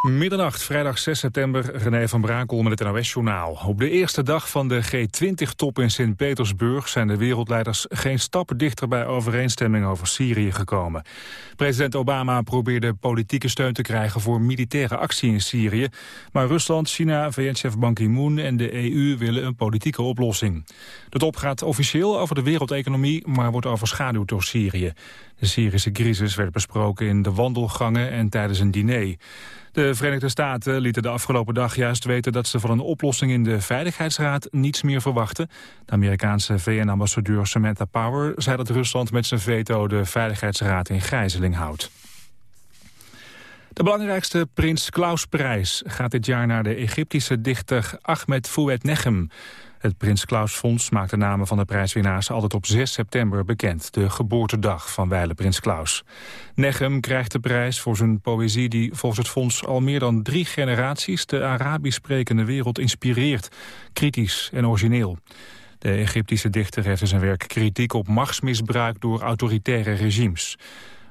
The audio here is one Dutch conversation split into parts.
Middernacht, vrijdag 6 september, René van Brakel met het NOS-journaal. Op de eerste dag van de G20-top in Sint-Petersburg... zijn de wereldleiders geen stap dichter bij overeenstemming over Syrië gekomen. President Obama probeerde politieke steun te krijgen voor militaire actie in Syrië. Maar Rusland, China, VN-chef Ban Ki-moon en de EU willen een politieke oplossing. De top gaat officieel over de wereldeconomie, maar wordt overschaduwd door Syrië. De Syrische crisis werd besproken in de wandelgangen en tijdens een diner. De Verenigde Staten lieten de afgelopen dag juist weten dat ze van een oplossing in de Veiligheidsraad niets meer verwachten. De Amerikaanse VN-ambassadeur Samantha Power zei dat Rusland met zijn veto de Veiligheidsraad in gijzeling houdt. De belangrijkste Prins Klausprijs gaat dit jaar naar de Egyptische dichter Ahmed Fouet Nechem. Het Prins Klaus Fonds maakt de namen van de prijswinnaars altijd op 6 september bekend, de geboortedag van wijle Prins Klaus. Nechem krijgt de prijs voor zijn poëzie die volgens het fonds al meer dan drie generaties de Arabisch sprekende wereld inspireert, kritisch en origineel. De Egyptische dichter heeft in zijn werk kritiek op machtsmisbruik door autoritaire regimes.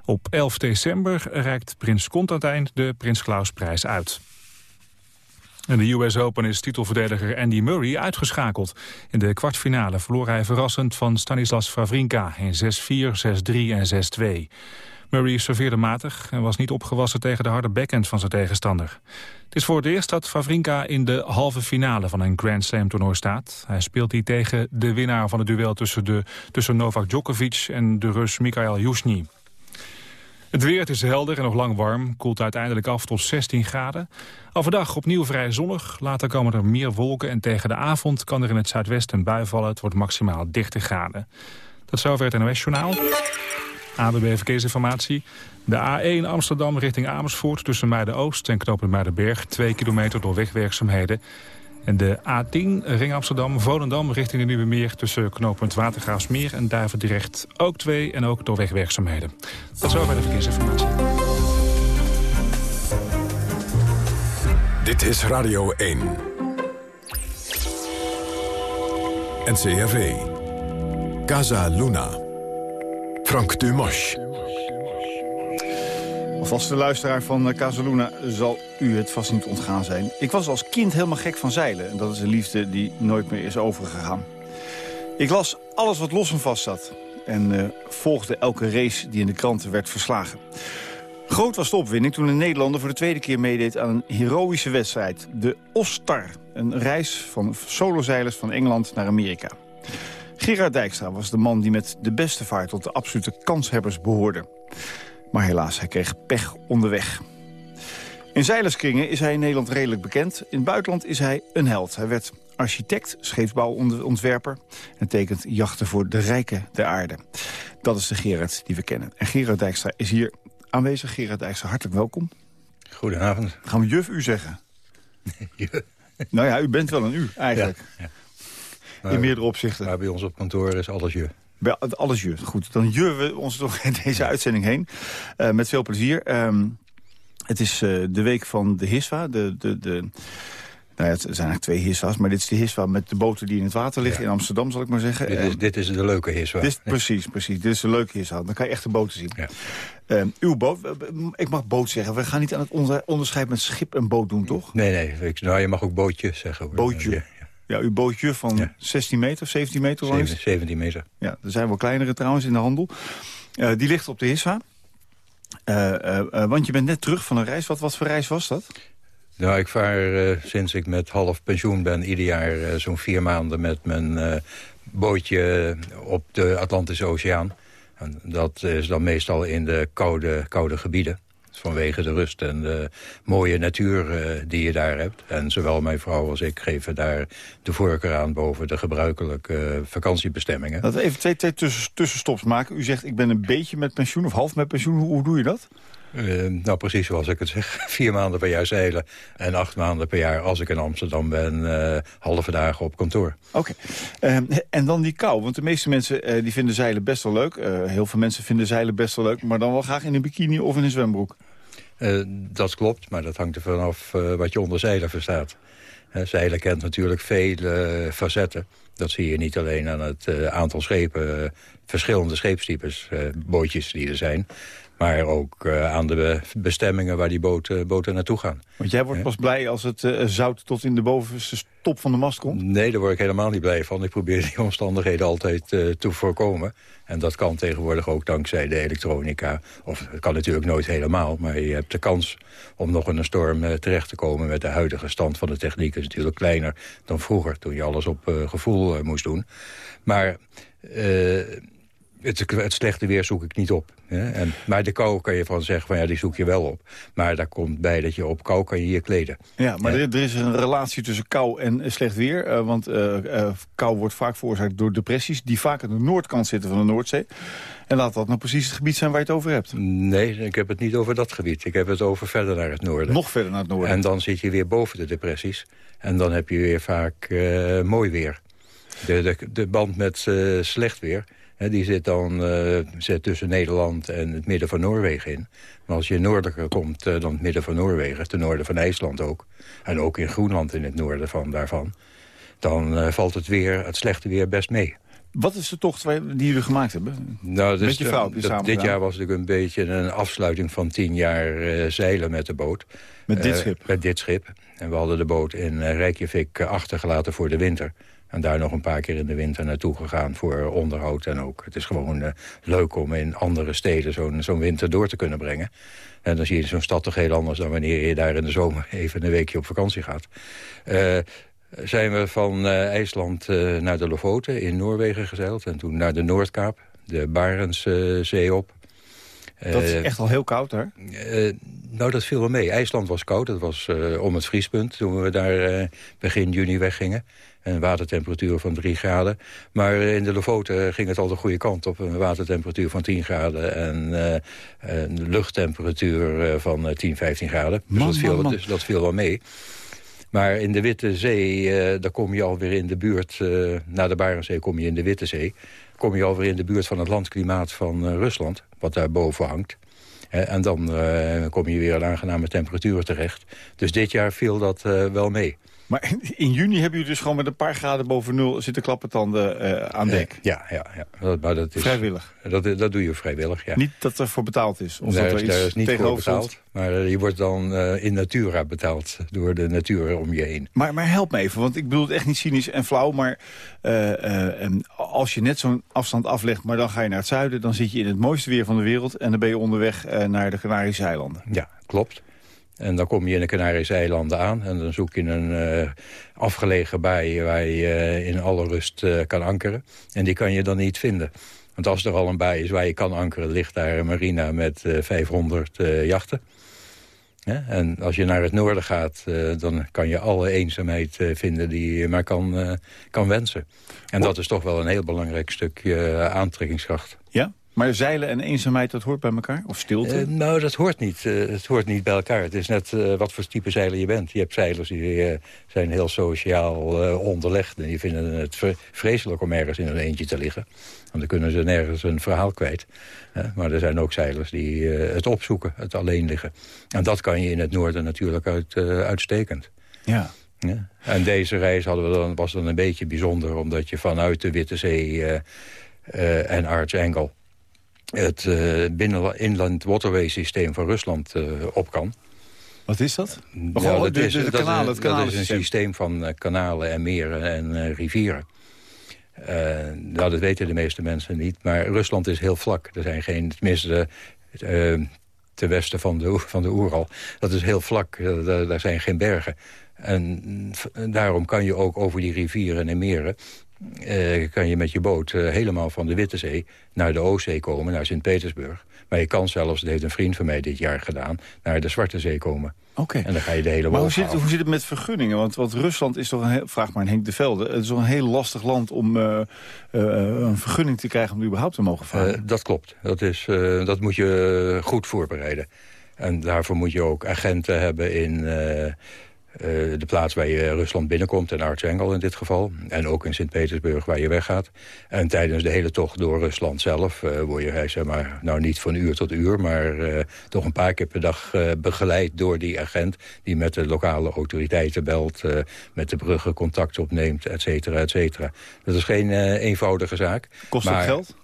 Op 11 december reikt prins Constantijn de Prins Klausprijs uit. In de US Open is titelverdediger Andy Murray uitgeschakeld. In de kwartfinale verloor hij verrassend van Stanislas Wawrinka in 6-4, 6-3 en 6-2. Murray serveerde matig en was niet opgewassen tegen de harde backhand van zijn tegenstander. Het is voor het eerst dat Wawrinka in de halve finale van een Grand Slam toernooi staat. Hij speelt die tegen de winnaar van het duel tussen, de, tussen Novak Djokovic en de Rus Mikhail Yusny. Het weer is helder en nog lang warm. Koelt uiteindelijk af tot 16 graden. Overdag opnieuw vrij zonnig. Later komen er meer wolken en tegen de avond kan er in het zuidwesten een bui vallen. Het wordt maximaal 30 graden. Dat over het NOS-journaal. ABB Verkeersinformatie. De A1 Amsterdam richting Amersfoort tussen Muiden-Oost en knooppunt Muidenberg. 2 kilometer door wegwerkzaamheden. En de A10 Ring Amsterdam-Volendam richting de Nieuwe Meer... tussen knooppunt Watergraafsmeer en Duivendrecht ook twee... en ook door wegwerkzaamheden. Tot zover de verkeersinformatie. Dit is Radio 1. NCRV. Casa Luna. Frank Dumas. Vaste luisteraar van Casaluna zal u het vast niet ontgaan zijn. Ik was als kind helemaal gek van zeilen. En dat is een liefde die nooit meer is overgegaan. Ik las alles wat los en vast zat. En uh, volgde elke race die in de kranten werd verslagen. Groot was de opwinding toen een Nederlander voor de tweede keer meedeed aan een heroïsche wedstrijd. De Ostar, een reis van solozeilers van Engeland naar Amerika. Gerard Dijkstra was de man die met de beste vaart tot de absolute kanshebbers behoorde. Maar helaas, hij kreeg pech onderweg. In zeilerskringen is hij in Nederland redelijk bekend. In het buitenland is hij een held. Hij werd architect, scheepsbouwontwerper... en tekent jachten voor de rijken der aarde. Dat is de Gerard die we kennen. En Gerard Dijkstra is hier aanwezig. Gerard Dijkstra, hartelijk welkom. Goedenavond. Gaan we juf u zeggen? nou ja, u bent wel een u, eigenlijk. Ja, ja. In meerdere opzichten. Maar bij ons op kantoor is alles je. Alles je. Goed, dan juren we ons toch in deze uitzending heen. Uh, met veel plezier. Um, het is uh, de week van de HISWA. De, de, de, nou ja, het zijn eigenlijk twee HISWA's, maar dit is de HISWA met de boten die in het water liggen in Amsterdam, zal ik maar zeggen. Dit is, dit is de leuke HISWA. Dit, precies, precies. Dit is de leuke HISWA. Dan kan je echt de boten zien. Ja. Uh, uw boot, ik mag boot zeggen. We gaan niet aan het onderscheid met schip en boot doen, toch? Nee, nee. nou, je mag ook bootje zeggen. Hoor. Bootje. Ja, uw bootje van 16 meter, 17 meter lang? 17 meter. Ja, er zijn wel kleinere trouwens in de handel. Uh, die ligt op de Hiswa. Uh, uh, want je bent net terug van een reis. Wat, wat voor reis was dat? Nou, ik vaar sinds ik met half pensioen ben... ieder jaar zo'n vier maanden met mijn bootje op de Atlantische Oceaan. En dat is dan meestal in de koude, koude gebieden vanwege de rust en de mooie natuur uh, die je daar hebt. En zowel mijn vrouw als ik geven daar de voorkeur aan... boven de gebruikelijke vakantiebestemmingen. Laten we even twee, twee tussen, tussenstops maken. U zegt, ik ben een beetje met pensioen of half met pensioen. Hoe doe je dat? Uh, nou, precies zoals ik het zeg. Vier maanden per jaar zeilen en acht maanden per jaar... als ik in Amsterdam ben, uh, halve dagen op kantoor. Oké. Okay. Uh, en dan die kou. Want de meeste mensen eh, die vinden zeilen best wel leuk. heel veel mensen vinden zeilen best wel leuk... maar dan wel graag in een bikini of in een zwembroek. Dat klopt, maar dat hangt er vanaf wat je onder zeilen verstaat. Zeilen kent natuurlijk vele facetten. Dat zie je niet alleen aan het aantal schepen, verschillende scheepstypes, bootjes die er zijn. Maar ook aan de bestemmingen waar die boten, boten naartoe gaan. Want jij wordt pas blij als het zout tot in de bovenste top van de mast komt? Nee, daar word ik helemaal niet blij van. Ik probeer die omstandigheden altijd te voorkomen. En dat kan tegenwoordig ook dankzij de elektronica. Of het kan natuurlijk nooit helemaal, maar je hebt de kans om nog in een storm terecht te komen... met de huidige stand van de techniek is natuurlijk kleiner dan vroeger... toen je alles op gevoel moest doen. Maar het, het, slechte weer zoek ik niet op. Hè? En, maar de kou kan je van zeggen, van ja, die zoek je wel op. Maar daar komt bij dat je op kou kan je je kleden. Ja, maar er, is een relatie tussen kou en slecht weer. Uh, want uh, kou wordt vaak veroorzaakt door depressies... die vaak aan de noordkant zitten van de Noordzee. En laat dat nou precies het gebied zijn waar je het over hebt. Nee, ik heb het niet over dat gebied. Ik heb het over verder naar het noorden. Nog verder naar het noorden. En dan zit je weer boven de depressies. En dan heb je weer vaak mooi weer. De, de, de band met slecht weer die zit dan uh, zit tussen Nederland en het midden van Noorwegen in. Maar als je noordelijker komt uh, dan het midden van Noorwegen... ten noorden van IJsland ook... en ook in Groenland in het noorden van daarvan... dan uh, valt het, weer, het slechte weer best mee. Wat is de tocht die jullie gemaakt hebben? Nou, dus met je vrouw dat, Dit jaar was natuurlijk een beetje een afsluiting van tien jaar zeilen met de boot. Met dit schip? Met dit schip. En we hadden de boot in Reykjavik achtergelaten voor de winter. En daar nog een paar keer in de winter naartoe gegaan voor onderhoud. En ook, het is gewoon uh, leuk om in andere steden zo'n zo'n winter door te kunnen brengen. En dan zie je zo'n stad toch heel anders dan wanneer je daar in de zomer even een weekje op vakantie gaat. Uh, zijn we van uh, IJsland naar de Lofoten in Noorwegen gezeild. En toen naar de Noordkaap, de Barentszee op. Dat is echt al heel koud, hè? nou, dat viel wel mee. IJsland was koud. Dat was om het vriespunt toen we daar begin juni weggingen. Een watertemperatuur van 3 graden. Maar in de Lofoten ging het al de goede kant op. Een watertemperatuur van 10 graden en uh, een luchttemperatuur eh, van 10, 15 graden. Dus, dat, viel, dus dat viel wel mee. Maar in de Witte Zee, uh, daar kom je alweer in de buurt... Uh, na de Barentszee kom je in de Witte Zee... kom je alweer in de buurt van het landklimaat van uh, Rusland... wat daar boven hangt. en dan kom je weer een aangename temperatuur terecht. Dus dit jaar viel dat wel mee. Maar in juni hebben jullie dus gewoon met een paar graden boven nul zitten klappertanden uh, aan dek? Ja, ja, ja. Dat, maar dat is, vrijwillig? Dat, dat doe je vrijwillig, ja. Niet dat er voor betaald is? Of dat er, iets is niet voor betaald. Maar eh, je wordt dan uh, in natura betaald door de natuur om je heen. Maar, maar help me even, want ik bedoel het echt niet cynisch en flauw. Maar uh, als je net zo'n afstand aflegt, maar dan ga je naar het zuiden... dan zit je in het mooiste weer van de wereld... en dan ben je onderweg naar de Canarische eilanden. Ja, klopt. En dan kom je in de Canarische eilanden aan. En dan zoek je een uh, afgelegen baai waar je uh, in alle rust uh, kan ankeren. En die kan je dan niet vinden. Want als er al een baai is waar je kan ankeren... ligt daar een marina met 500 jachten. Ja? En als je naar het noorden gaat... dan kan je alle eenzaamheid vinden die je maar kan, kan wensen. En dat is toch wel een heel belangrijk stukje aantrekkingskracht. Ja? Maar zeilen en eenzaamheid, dat hoort bij elkaar? Of stilte? Uh, nou, dat hoort niet. Uh, het hoort niet bij elkaar. Het is net uh, wat voor type zeiler je bent. Je hebt zeilers die zijn heel sociaal onderlegd. En die vinden het vreselijk om ergens in een eentje te liggen. Want dan kunnen ze nergens een verhaal kwijt. maar er zijn ook zeilers die het opzoeken, het alleen liggen. En dat kan je in het noorden natuurlijk uit, uitstekend. Ja. ja. En deze reis hadden we dan, was dan een beetje bijzonder... omdat je vanuit de Witte Zee en Archangel het uh, binnen inland waterway systeem van Rusland uh, op kan. Wat is dat? Ja, dat, is, de, kanalen, dat, dat is een systeem van uh, kanalen en meren en rivieren. nou, dat weten de meeste mensen niet. Maar Rusland is heel vlak. Er zijn geen, tenminste ten westen van de, van de Oeral. Dat is heel vlak, daar, daar zijn geen bergen. En daarom kan je ook over die rivieren en meren uh, kan je met je boot uh, helemaal van de Witte Zee naar de Oostzee komen, naar Sint-Petersburg. Maar je kan zelfs, dat heeft een vriend van mij dit jaar gedaan, naar de Zwarte Zee komen. Oké. En dan ga je de hele Maar hoe zit, hoe zit, het met vergunningen? Want, want Rusland is toch een heel, vraag maar aan Henk de Velde, het is toch een heel lastig land om uh, een vergunning te krijgen om überhaupt te mogen varen. dat klopt. Dat, is, dat moet je goed voorbereiden. En daarvoor moet je ook agenten hebben in de plaats waar je Rusland binnenkomt, in Archangel in dit geval. En ook in Sint-Petersburg waar je weggaat. En tijdens de hele tocht door Rusland zelf uh, word je, zeg maar, nou niet van uur tot uur... maar toch een paar keer per dag begeleid door die agent... die met de lokale autoriteiten belt, met de bruggen contact opneemt, et cetera, et cetera. Dat is geen eenvoudige zaak. Kost maar, geld?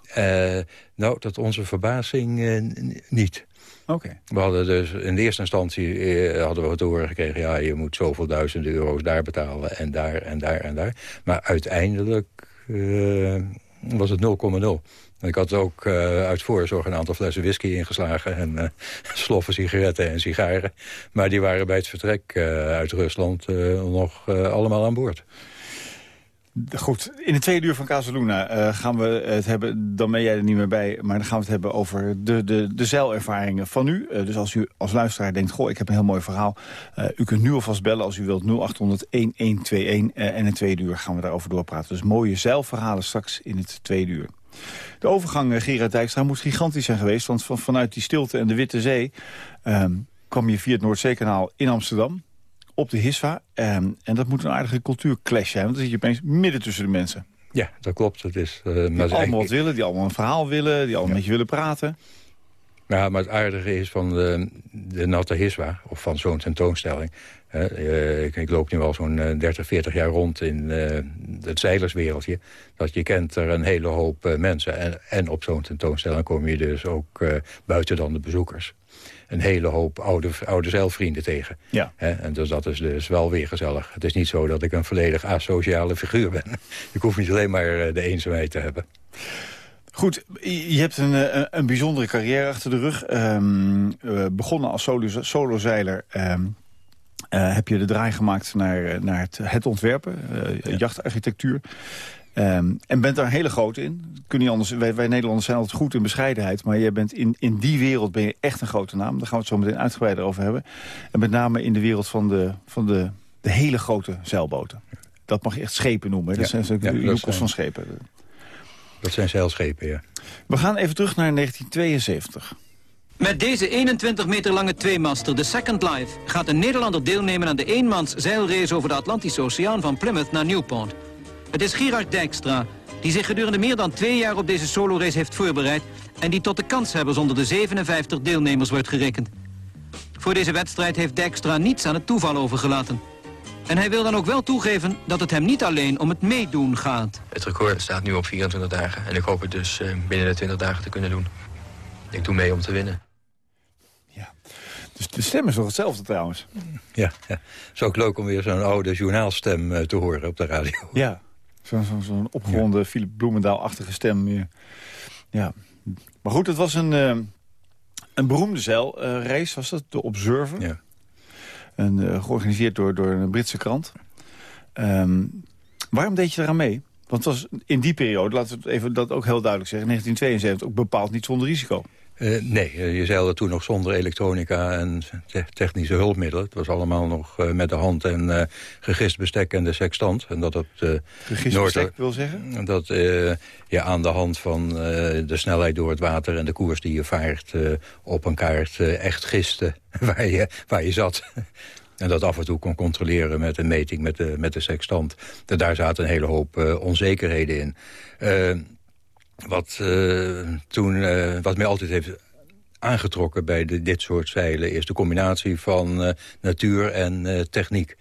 nou, tot onze verbazing niet. We hadden dus in eerste instantie eh, hadden we het horen gekregen... ja, je moet zoveel duizenden euro's daar betalen en daar en daar en daar. Maar uiteindelijk uh, was het 0,0. Ik had ook uh, uit voorzorg een aantal flessen whisky ingeslagen... en uh, sloffen sigaretten en sigaren. Maar die waren bij het vertrek uh, uit Rusland nog allemaal aan boord. Goed, in de tweede uur van Casaluna uh, gaan we het hebben... dan ben jij er niet meer bij, maar dan gaan we het hebben over de, de, de zeilervaringen van u. Uh, dus als u als luisteraar denkt, goh, ik heb een heel mooi verhaal... Uh, u kunt nu alvast bellen als u wilt 0800-1121. en in de tweede uur gaan we daarover doorpraten. Dus mooie zeilverhalen straks in het tweede uur. De overgang, Gerard Dijkstra, moet gigantisch zijn geweest... want van, vanuit die stilte en de Witte Zee... Ehm, kwam je via het Noordzeekanaal in Amsterdam op de HISVA. Ehm, en dat moet een aardige cultuurclash zijn, want dan zit je opeens midden tussen de mensen. Ja, dat klopt. Het is, uh, die allemaal wat willen, die allemaal een verhaal willen, die allemaal met je willen praten. Ja, maar het aardige is van de, de Natte Hiswa, of van zo'n tentoonstelling... Uh, ik, ik, loop nu al zo'n 30, eh, 40 jaar rond in uh, het zeilerswereldje. Dat je kent er een hele hoop mensen. En, en op zo'n tentoonstelling kom je dus ook buiten dan de bezoekers een hele hoop oude, oude zeilvrienden tegen. Ja. en dus dat is dus wel weer gezellig. Het is niet zo dat ik een volledig asociale figuur ben. ik hoef niet alleen maar eh, de eenzaamheid te hebben. Goed, je hebt een, eh, een bijzondere carrière achter de rug. Um, begonnen als solozeiler... Um, uh, heb je de draai gemaakt naar, naar het, het ontwerpen, uh, jachtarchitectuur. Um, en bent daar hele grote in. Kun je anders, wij, wij, Nederlanders zijn altijd goed in bescheidenheid... maar jij bent in, in die wereld ben je echt een grote naam. Daar gaan we het zo meteen uitgebreider over hebben. En met name in de wereld van de, van de, de hele grote zeilboten. Dat mag je echt schepen noemen. Dat zijn de ja, van schepen. Dat zijn zeilschepen, ja. We gaan even terug naar 1972. Met deze 21 meter lange tweemaster, de Second Life... gaat een Nederlander deelnemen aan de eenmans zeilrace over de Atlantische Oceaan van Plymouth naar Newport. Het is Gerard Dijkstra, die zich gedurende meer dan twee jaar op deze solorace heeft voorbereid... en die tot de kanshebbers onder de 57 deelnemers wordt gerekend. Voor deze wedstrijd heeft Dijkstra niets aan het toeval overgelaten. En hij wil dan ook wel toegeven dat het hem niet alleen om het meedoen gaat. Het record staat nu op 24 dagen en ik hoop het dus eh, binnen de 20 dagen te kunnen doen. Ik doe mee om te winnen. Ja, dus de stem is nog hetzelfde trouwens. Ja, ja. het is ook leuk om weer zo'n oude journaalstem eh, te horen op de radio. Ja, Zo'n zo, zo opgewonden ja. Philip Bloemendaal-achtige stem. Ja. Maar goed, het was een, uh, een beroemde zeilrace, was dat? De Observer. Ja. En, uh, georganiseerd door, door een Britse krant. Um, waarom deed je eraan mee? Want het was in die periode, laten we het even dat ook heel duidelijk zeggen... 1972 ook bepaald niet zonder risico. Uh, nee, eh, je zeilde toen nog zonder elektronica en technische hulpmiddelen. Het was allemaal nog uh, met de hand en uh, gegist bestek en de sextant. En dat het, gegist bestek wil zeggen? Dat je aan de hand van de snelheid door het water en de koers die je vaart... op een kaart echt giste waar je, waar je zat. En dat af en toe kon controleren met een meting met de, met de sextant. daar zaten een hele hoop onzekerheden in. Wat, uh, toen, uh, wat mij altijd heeft aangetrokken bij dit soort zeilen... is de combinatie van uh, natuur en techniek.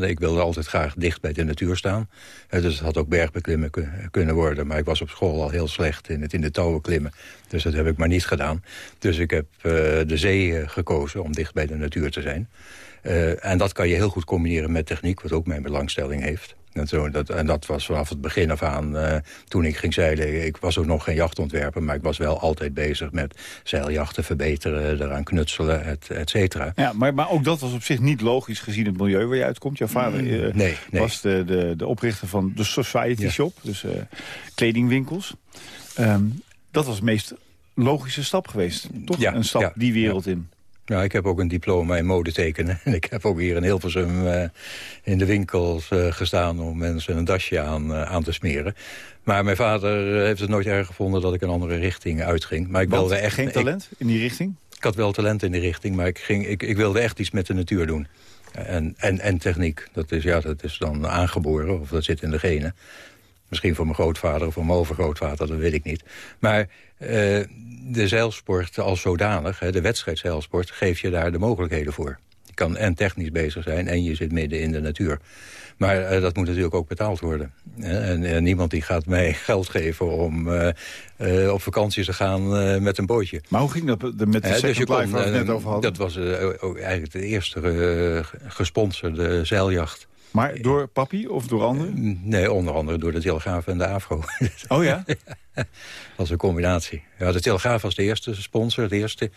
Ik wilde altijd graag dicht bij de natuur staan. dus het had ook bergbeklimmen kunnen worden. Maar ik was op school al heel slecht in het in de touwen klimmen. Dus dat heb ik maar niet gedaan. Dus ik heb de zee gekozen om dicht bij de natuur te zijn. En dat kan je heel goed combineren met techniek... wat ook mijn belangstelling heeft. En, zo, dat, en dat was vanaf het begin af aan, uh, toen ik ging zeilen. Ik was ook nog geen jachtontwerper, maar ik was wel altijd bezig met zeiljachten verbeteren, eraan knutselen, et, et cetera. Ja, maar, maar ook dat was op zich niet logisch gezien het milieu waar je uitkomt. Jouw vader uh, nee, nee. was de, de, de oprichter van de Society Shop, dus uh, kledingwinkels. Um, dat was de meest logische stap geweest, toch? Ja, een stap ja, die wereld in. Nou, ik heb ook een diploma in mode tekenen. En ik heb ook hier in Hilversum uh, in de winkels uh, gestaan... om mensen een dasje aan, uh, aan te smeren. Maar mijn vader heeft het nooit erg gevonden dat ik een andere richting uitging. Maar ik wilde echt geen talent in die richting? ik had wel talent in die richting, maar ik, ging, ik, ik wilde echt iets met de natuur doen. En, en, en techniek, dat is, ja, dat is dan aangeboren, of dat zit in de genen. Misschien voor mijn grootvader of voor mijn overgrootvader, dat weet ik niet. Maar de zeilsport als zodanig, hè, de wedstrijdzeilsport... geeft je daar de mogelijkheden voor. Je kan en technisch bezig zijn en je zit midden in de natuur. Maar uh, dat moet natuurlijk ook betaald worden. En, en, niemand die gaat mij geld geven om uh, op vakantie te gaan met een bootje. Maar hoe ging dat met de Second dus Life waar we het net over hadden? Dat was eigenlijk de eerste gesponsorde zeiljacht. Maar door papi of door anderen? Nee, onder andere door de Telegraaf en de Afro. Oh ja? dat was een combinatie. Ja, de Telegraaf was de eerste sponsor, de eerste...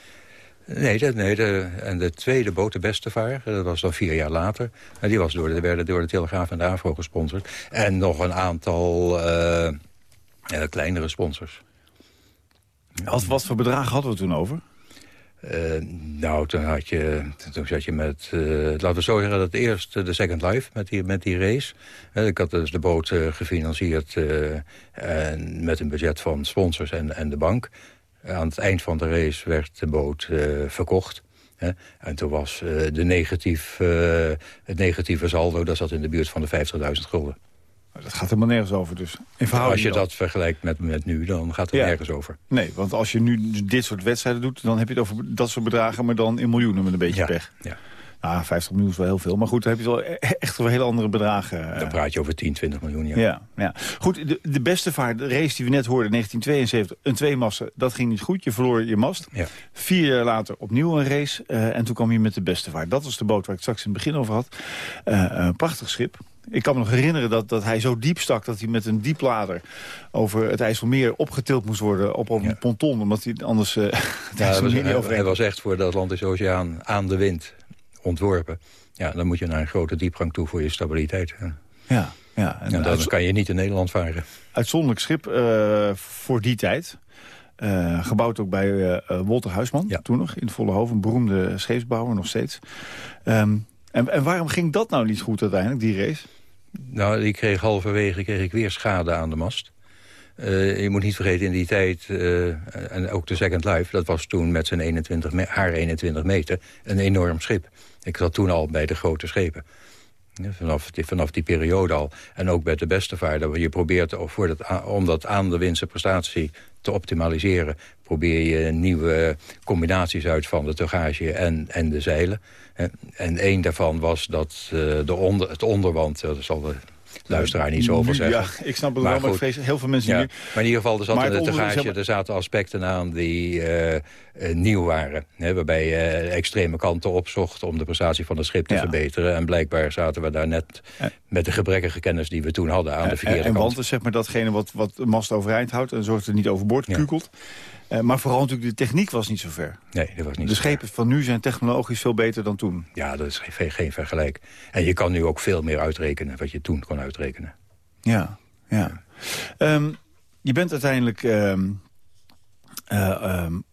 Nee, de, nee de, en de tweede boot, de Bestevaar, dat was dan vier jaar later. En die was door de, werden door de Telegraaf en de Afro gesponsord. En nog een aantal uh, kleinere sponsors. Wat, wat voor bedragen hadden we toen over? Uh, nou, toen, had je, toen zat je met, uh, laten we zo zeggen, dat eerst de Second Life met die, met die race. Uh, ik had dus de boot gefinancierd met een budget van sponsors en, en de bank. Aan het eind van de race werd de boot verkocht. En toen was de negatief, het negatieve saldo, dat zat in de buurt van de 50.000 gulden. Dat gaat helemaal nergens over dus. als je dat vergelijkt met, met nu, dan gaat het nergens over. Nee, want als je nu dit soort wedstrijden doet... dan heb je het over dat soort bedragen, maar dan in miljoenen met een beetje pech. Ja. Nou, 50 miljoen is wel heel veel. Maar goed, dan heb je wel e-, echt wel hele andere bedragen. Dan praat je over 10, 20 miljoen, ja. Ja, ja. Goed, de, de beste vaart, de race die we net hoorden, 1972, een tweemassen, dat ging niet goed. Je verloor je mast. Ja. Vier jaar later opnieuw een race. Uh, en toen kwam je met de beste vaart. Dat was de boot waar ik straks in het begin over had. Uh, een prachtig schip. Ik kan me nog herinneren dat, dat hij zo diep stak... dat hij met een dieplader over het IJsselmeer opgetild moest worden... op, op een ponton, omdat hij anders uh, ja, niet Hij was echt voor de Atlantische Oceaan aan de wind ontworpen. Ja, dan moet je naar een grote diepgang toe voor je stabiliteit. Ja, ja. En, dan kan je niet in Nederland varen. Uitzonderlijk schip uh, voor die tijd. Uh, gebouwd ook bij uh, Wolter Huisman, ja. toen nog, in Vollehoven. Een beroemde scheepsbouwer, nog steeds. Um, en, en waarom ging dat nou niet goed uiteindelijk, die race? Nou, ik kreeg halverwege kreeg ik weer schade aan de mast. Uh, je moet niet vergeten, in die tijd, uh, en ook de Second Life... dat was toen met zijn 21, haar 21 meter een enorm schip. Ik zat toen al bij de grote schepen. Vanaf, die, vanaf die periode al. En ook bij de beste vaarder. Je probeert voor om dat aan de winstse prestatie te optimaliseren... probeer je nieuwe combinaties uit van de tugage en, en de zeilen. En één daarvan was dat uh, de onder, het onderwand... dat zal de luisteraar niet zo over zeggen. Ja, ik snap het wel, maar ik vrees heel veel mensen ja, nu... Maar in ieder geval, er, zat in tugage, er zaten aspecten aan die uh, uh, nieuw waren. Hè, waarbij je extreme kanten opzocht om de prestatie van het schip te ja. verbeteren. En blijkbaar zaten we daar net met de gebrekkige kennis die we toen hadden aan de verkeerde en, kant. En want is zeg maar datgene wat, wat de mast overeind houdt en zorgt er niet overboord kukelt. Uh, maar vooral natuurlijk de techniek was niet zo ver. Nee, dat was niet De schepen van nu zijn technologisch veel beter dan toen. Ja, dat is geen, geen vergelijk. En je kan nu ook veel meer uitrekenen wat je toen kon uitrekenen. Ja, ja. Um, je bent uiteindelijk um, uh, um,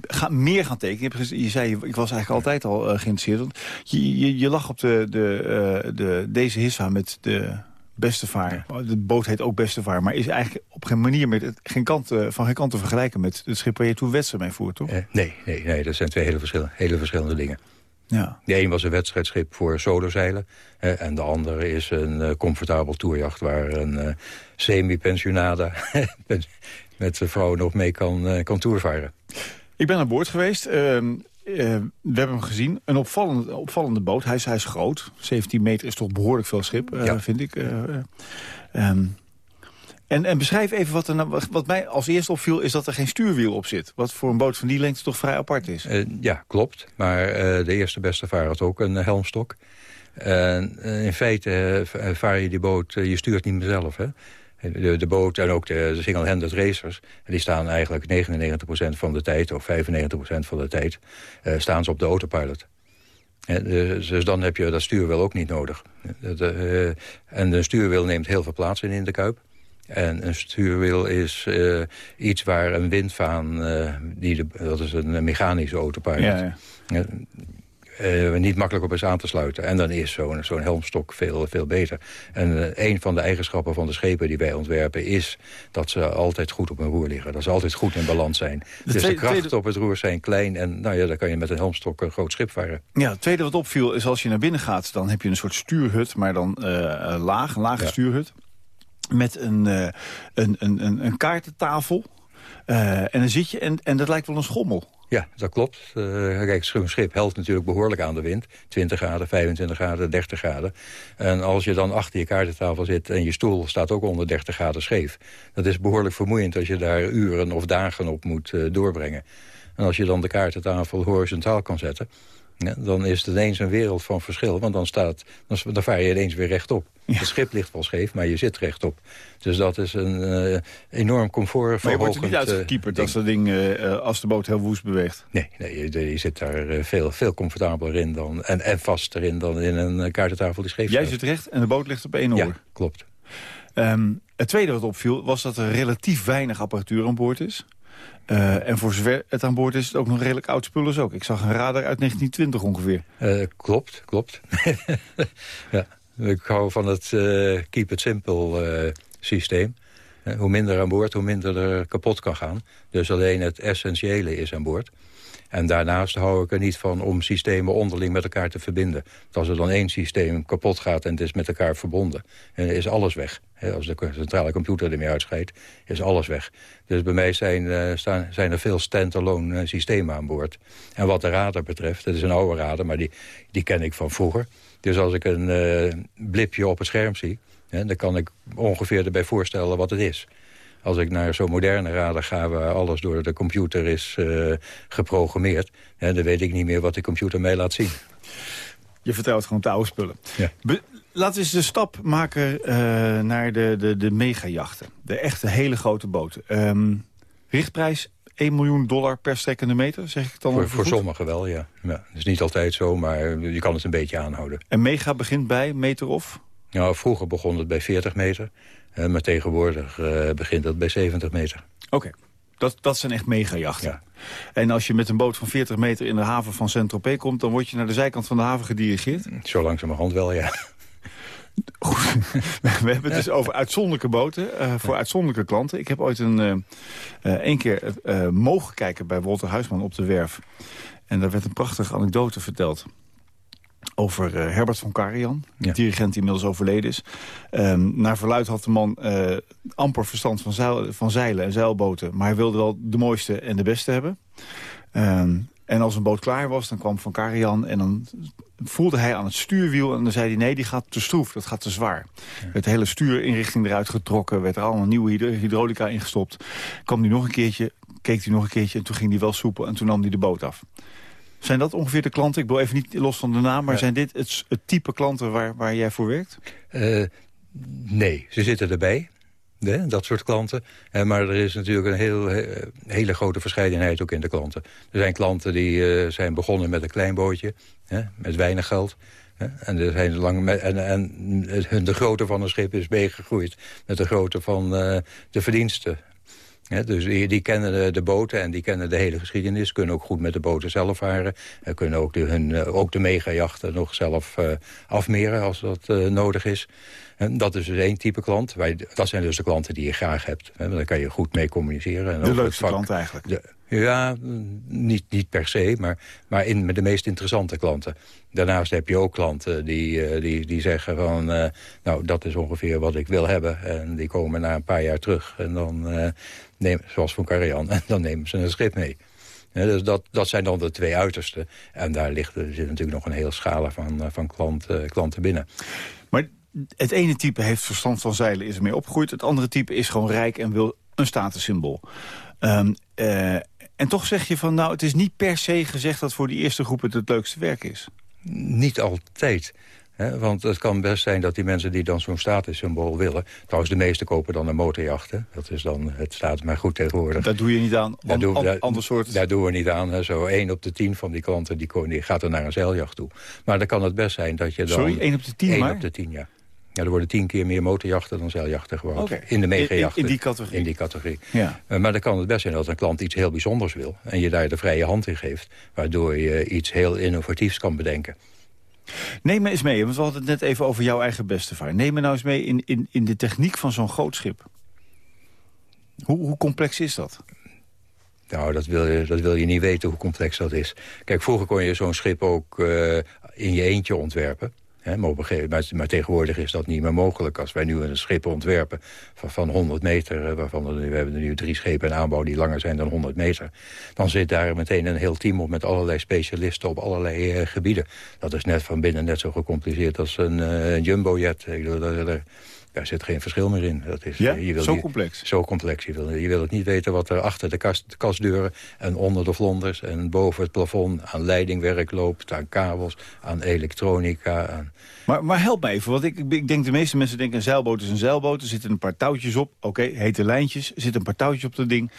ga, meer gaan tekenen. Je zei, ik was eigenlijk altijd al uh, geïnteresseerd. Je, je, je, lag op de, de, uh, de, deze hissa met de Bestevaar. Oh, de boot heet ook Bestevaar, maar is eigenlijk op geen manier met geen kant, uh, van geen kant te vergelijken met het schip waar je toen wedstrijd mee voert, toch? Eh, nee, nee, nee, dat zijn twee hele, verschillende, hele verschillende dingen. Ja. De een was een wedstrijdschip voor solozeilen. Eh, en de andere is een uh, comfortabel toerjacht... waar een uh, semi-pensionada met zijn vrouw nog mee kan, kan toervaren. Ik ben aan boord geweest. Ehm, uh, we hebben hem gezien. Een opvallende, opvallende boot. Hij is, hij is groot. 17 meter is toch behoorlijk veel schip, uh, ja. vind ik. Uh, um, en, en beschrijf even wat, er nou, wat, mij als eerste opviel... is dat er geen stuurwiel op zit. Wat voor een boot van die lengte toch vrij apart is. ja, klopt. Maar de eerste beste vaar had ook een helmstok. in feite vaar je die boot... je stuurt niet meer zelf, hè? De, de boot en ook de, de single-handed racers... die staan eigenlijk 99% van de tijd, of 95% van de tijd... Uh, staan ze op de autopilot. En, dus, dus dan heb je dat stuurwiel ook niet nodig. De, uh, en een stuurwiel neemt heel veel plaats in in de Kuip. En een stuurwiel is uh, iets waar een windvaan... die dat is een mechanische autopilot. Ja, ja. Uh, niet makkelijk op is aan te sluiten. En dan is zo'n zo'n helmstok veel, veel beter. En uh, een van de eigenschappen van de schepen die wij ontwerpen... is dat ze altijd goed op een roer liggen. Dat ze altijd goed in balans zijn. De dus de krachten op het roer zijn klein. En nou ja, dan kan je met een helmstok een groot schip varen. Ja, het tweede wat opviel is als je naar binnen gaat... dan heb je een soort stuurhut, maar dan uh, laag, een lage stuurhut. Met een, een, een, een, een kaartentafel... en dan zit je en, en dat lijkt wel een schommel. Ja, dat klopt. Uh, kijk, een schip helpt natuurlijk behoorlijk aan de wind. 20 graden, 25 graden, 30 graden. En als je dan achter je kaartentafel zit en je stoel staat ook onder 30 graden scheef... dat is behoorlijk vermoeiend als je daar uren of dagen op moet uh, doorbrengen. En als je dan de kaartentafel horizontaal kan zetten... Ja, dan is het ineens een wereld van verschil. Want dan, staat, dan, dan vaar je ineens weer rechtop. Ja. Het schip ligt wel scheef, maar je zit rechtop. Dus dat is een uh, enorm comfort. Maar je wordt er niet uitgekieperd uh, als, dat ding, uh, als de boot heel woest beweegt? Nee, nee je, je zit daar veel, veel comfortabeler in dan, en, en vaster in dan in een kaartentafel die scheef Jij zit recht en de boot ligt op één oor? Ja, klopt. Um, het tweede wat opviel was dat er relatief weinig apparatuur aan boord is. Uh, en voor zover het aan boord is, het ook nog redelijk oud spullen ook. Ik zag een radar uit 1920 ongeveer. Uh, klopt, klopt. ja, ik hou van het uh, keep it simple systeem. Hoe minder aan boord, hoe minder er kapot kan gaan. Dus alleen het essentiële is aan boord. En daarnaast hou ik er niet van om systemen onderling met elkaar te verbinden. Want als er dan één systeem kapot gaat en het is met elkaar verbonden... is alles weg. Als de centrale computer ermee uitscheidt, is alles weg. Dus bij mij zijn, uh, staan, zijn er veel standalone uh, systemen aan boord. En wat de radar betreft, dat is een oude radar, maar die, die ken ik van vroeger. Dus als ik een uh, blipje op het scherm zie... dan kan ik ongeveer erbij voorstellen wat het is. Als ik naar zo'n moderne radar ga waar alles door de computer is uh, geprogrammeerd... dan weet ik niet meer wat de computer mij laat zien. Je vertelt gewoon de oude spullen. Ja. laten we eens de stap maken uh, naar de, de, de megajachten. De echte hele grote boten. Um, richtprijs 1 miljoen dollar per strekkende meter, zeg ik dan Voor, voor sommigen wel, ja. ja. Dat is niet altijd zo, maar je kan het een beetje aanhouden. En mega begint bij meter of? Nou, vroeger begon het bij 40 meter. Uh, maar tegenwoordig uh, begint dat bij 70 meter. Oké. Okay. Dat, dat zijn echt megajachten. Ja. En als je met een boot van 40 meter in de haven van Saint-Tropez komt... dan word je naar de zijkant van de haven gedirigeerd? Zo langzamerhand wel, ja. Goed. We hebben het dus over uitzonderlijke boten uh, voor uitzonderlijke klanten. Ik heb ooit een, uh, uh, een keer mogen kijken bij Walter Huisman op de werf. En daar werd een prachtige anekdote verteld over uh, Herbert van Karajan, ja. dirigent die inmiddels overleden is. Um, naar verluid had de man uh, amper verstand van, zeil, van, zeilen en zeilboten... maar hij wilde wel de mooiste en de beste hebben. Um, en als een boot klaar was, dan kwam Van Karajan en dan voelde hij aan het stuurwiel... en dan zei hij, nee, die gaat te stroef, dat gaat te zwaar. Ja. De hele stuurinrichting eruit getrokken, werd er allemaal nieuwe hydraulica ingestopt. Kwam hij nog een keertje, keek hij nog een keertje... en toen ging hij wel soepel en toen nam hij de boot af. Zijn dat ongeveer de klanten? Ik wil even niet los van de naam, maar ja. zijn dit het, het, type klanten waar, waar jij voor werkt? Uh, nee, ze zitten erbij. Dat soort klanten. Uh, maar er is natuurlijk een heel, he, hele grote verscheidenheid ook in de klanten. Er zijn klanten die uh, zijn begonnen met een klein bootje, hè, met weinig geld. Hè, en, er zijn lang en, en de grootte van een schip is meegegroeid met de grootte van de verdiensten ja, dus die, die, kennen de, de, boten en die kennen de hele geschiedenis. Kunnen ook goed met de boten zelf varen. En kunnen ook de, hun, eh, ook de megajachten nog zelf uh, afmeren als dat uh, nodig is. En dat is dus één type klant. Wij, dat zijn dus de klanten die je graag hebt. Hè, daar kan je goed mee communiceren. En de leukste vak, klant eigenlijk. De, ja, niet, niet per se, maar, maar in, met de meest interessante klanten. Daarnaast heb je ook klanten die, die, die zeggen van... Uh, nou, dat is ongeveer wat ik wil hebben. En die komen na een paar jaar terug. En dan, uh, zoals van Karajan, en dan nemen ze een schip mee. Dus dat, dat zijn dan de twee uitersten. En daar ligt, er zit natuurlijk nog een hele scala van, van klant, uh, klanten binnen. Maar het ene type heeft verstand van zeilen, is ermee opgegroeid. Het andere type is gewoon rijk en wil een statussymbool. Um, en toch zeg je van, nou, het is niet per se gezegd... dat voor die eerste groep het het leukste werk is. Niet altijd. He, want het kan best zijn dat die mensen die dan zo'n statussymbool willen... trouwens, de meeste kopen dan een motorjacht. Hè. Dat is dan het staat maar goed tegenwoordig. Dat doe je niet aan? Daar, an, ander soort... daar doen we niet aan. Hè. Zo één op de tien van die klanten die, die gaat er naar een zeiljacht toe. Maar dan kan het best zijn dat je dan... Sorry, één op de tien één maar? op de tien, ja. Ja, er worden tien keer meer motorjachten dan zeiljachten gebouwd. Oké. In de megajachten. In- in die categorie. In die categorie. Ja. Eh, maar dan kan het best zijn dat een klant iets heel bijzonders wil... en je daar de vrije hand in geeft... waardoor je iets heel innovatiefs kan bedenken. Neem me eens mee, want we hadden het net even over jouw eigen beste vaar. Neem me nou eens mee in, in, in de techniek van zo'n groot schip. Hoe, hoe complex is dat? Nou, dat wil, je, dat wil je niet weten hoe complex dat is. Kijk, vroeger kon je zo'n schip ook eh, in je eentje ontwerpen. Maar, maar, tegenwoordig is dat niet meer mogelijk. Als wij nu een schip ontwerpen van, van 100 meter... eh, waarvan we hebben nu drie schepen in aanbouw die langer zijn dan 100 meter... dan zit daar meteen een heel team op met allerlei specialisten op allerlei eh, gebieden. Dat is net van binnen net zo gecompliceerd als een eh, jumbojet. Ik bedoel, daar, daar, zit geen verschil meer in. Dat is, Ja? eh, je wil Zo complex? zo complex. Je wil, je wil het niet weten wat er achter de, kast, de kastdeuren... en onder de vlonders en boven het plafond aan leidingwerk loopt... aan kabels, aan elektronica. Aan... Maar, maar help me even, want ik, ik denk de meeste mensen denken... een zeilboot is een zeilboot, er zitten een paar touwtjes op. Oké, hete lijntjes, er zitten een paar touwtjes op dat ding.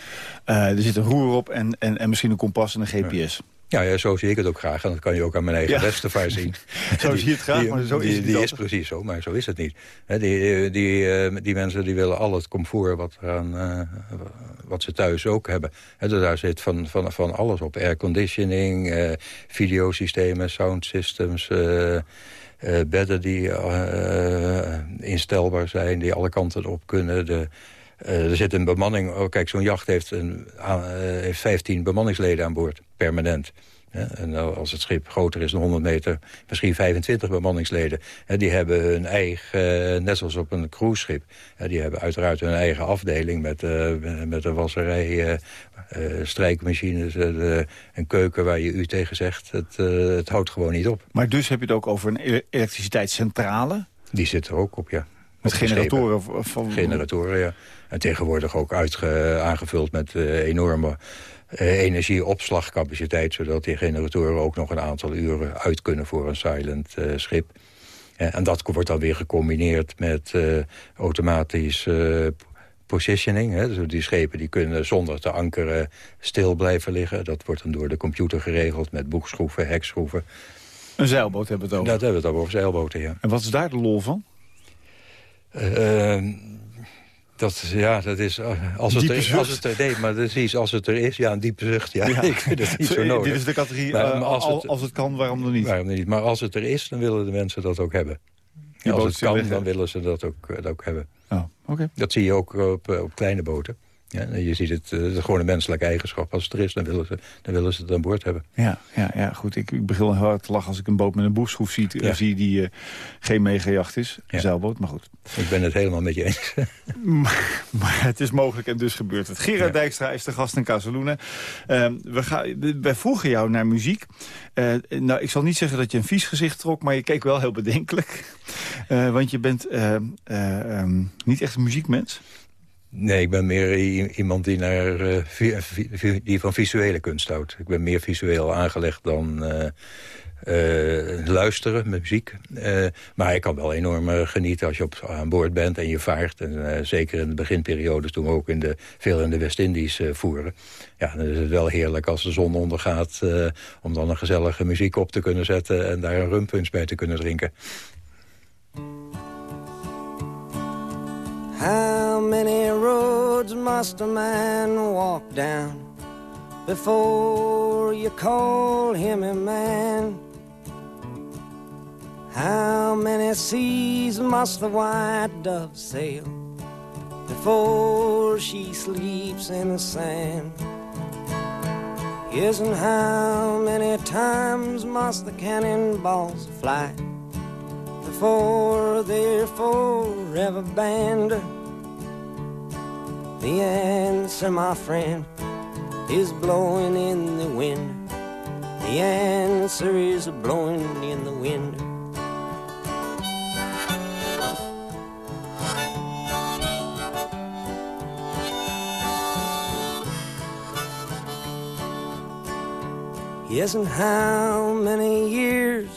Eh, er zit een roer op en, en, en misschien een kompas en een GPS. Ja, ja, zo zie ik het ook graag. En dat kan je ook aan mijn eigen Ja. Westervaar zien. Zo Die- zie je het graag, die- maar zo is die, het niet Die is altijd. precies zo, maar zo is het niet. Die, die, eh, die mensen die willen al het comfort wat, aan, eh, wat ze thuis ook hebben. Dus daar zit van, van, van alles op. Airconditioning, eh videosystemen, sound systems... bedden die instelbaar zijn, die alle kanten op kunnen. De, er zit een bemanning... Oh, kijk, zo'n jacht heeft, een, eh, heeft 15 bemanningsleden aan boord, permanent. En nou, als het schip groter is dan 100 meter, misschien 25 bemanningsleden. Die hebben hun eigen, eh, net zoals op een cruiseschip... die hebben uiteraard hun eigen afdeling met, eh, met een wasserij, eh, eh, strijkmachines... eh, een keuken waar je u tegen zegt. Het, eh, het houdt gewoon niet op. Maar dus heb je het ook over een ele- elektriciteitscentrale... Die zit er ook op, ja. Met schepen. generatoren van... Generatoren, ja. En tegenwoordig ook uitge, aangevuld met eh, enorme eh, energieopslagcapaciteit... zodat die generatoren ook nog een aantal uren uit kunnen voor een silent eh, schip. En dat wordt dan weer gecombineerd met automatisch positioning. Hè. Dus die schepen die kunnen zonder te ankeren stil blijven liggen. Dat wordt dan door de computer geregeld met boegschroeven, hekschroeven. Een zeilboot hebben we het over. Dat hebben we het dan over zeilboten, ja. En wat is daar de lol van? Eh, ehm, dat, ja, dat is... eh, Als het, er, als het er, nee, maar precies, als het er is, ja, een diepe zucht. Ja, Ja. ik vind het niet zo Dit nodig. is de categorie, Maar- eh, als het- als het kan, waarom dan niet? Waarom niet? Maar als het er is, dan willen de mensen dat ook hebben. Als het kan, dan willen ze dat ook, dat ook hebben. Oh. Dat zie je ook op, eh, op kleine boten. Ja, je ziet het, eh, het is gewoon een menselijke eigenschap. Als het er is, dan willen ze, dan willen ze het aan boord hebben. Ja, ja, ja, goed. Ik, ik begin heel hard te lachen als ik een boot met een boegschroef zie, Ja. zie die eh, geen megajacht is. Een Ja. zeilboot, maar goed. Ik ben het helemaal met je eens. Maar, maar het is mogelijk en dus gebeurt het. Gerard Ja. Dijkstra is de gast in Casaluna. Ehm, we gaan, wij vroegen jou naar muziek. Eh, nou, ik zal niet zeggen dat je een vies gezicht trok, maar je keek wel heel bedenkelijk. Eh, want je bent eh, eh, ehm, niet echt een muziekmens. Nee, ik ben meer iemand die, naar, eh, die van visuele kunst houdt. Ik ben meer visueel aangelegd dan eh, eh, luisteren met muziek. Maar ik kan wel enorm genieten als je op, aan boord bent en je vaart. En zeker in de beginperiodes toen we ook in de, veel in de West-Indies voeren. Ja, dan is het wel heerlijk als de zon ondergaat... om dan een gezellige muziek op te kunnen zetten... en daar een rumpunch bij te kunnen drinken. How many roads must a man walk down before you call him a man? How many seas must the white dove sail before she sleeps in the sand? And how many times must the cannonballs fly before they're forever banned? The answer, my friend, is blowing in the wind. The answer is blowing in the wind. Yes, and how many years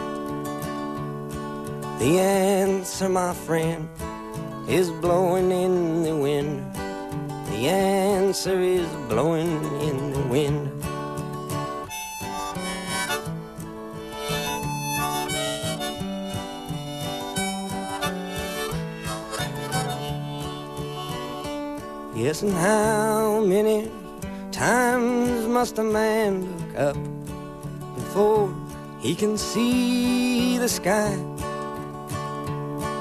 The answer, my friend, is blowing in the wind. The answer is blowing in the wind. Yes, and how many times must a man look up before he can see the sky?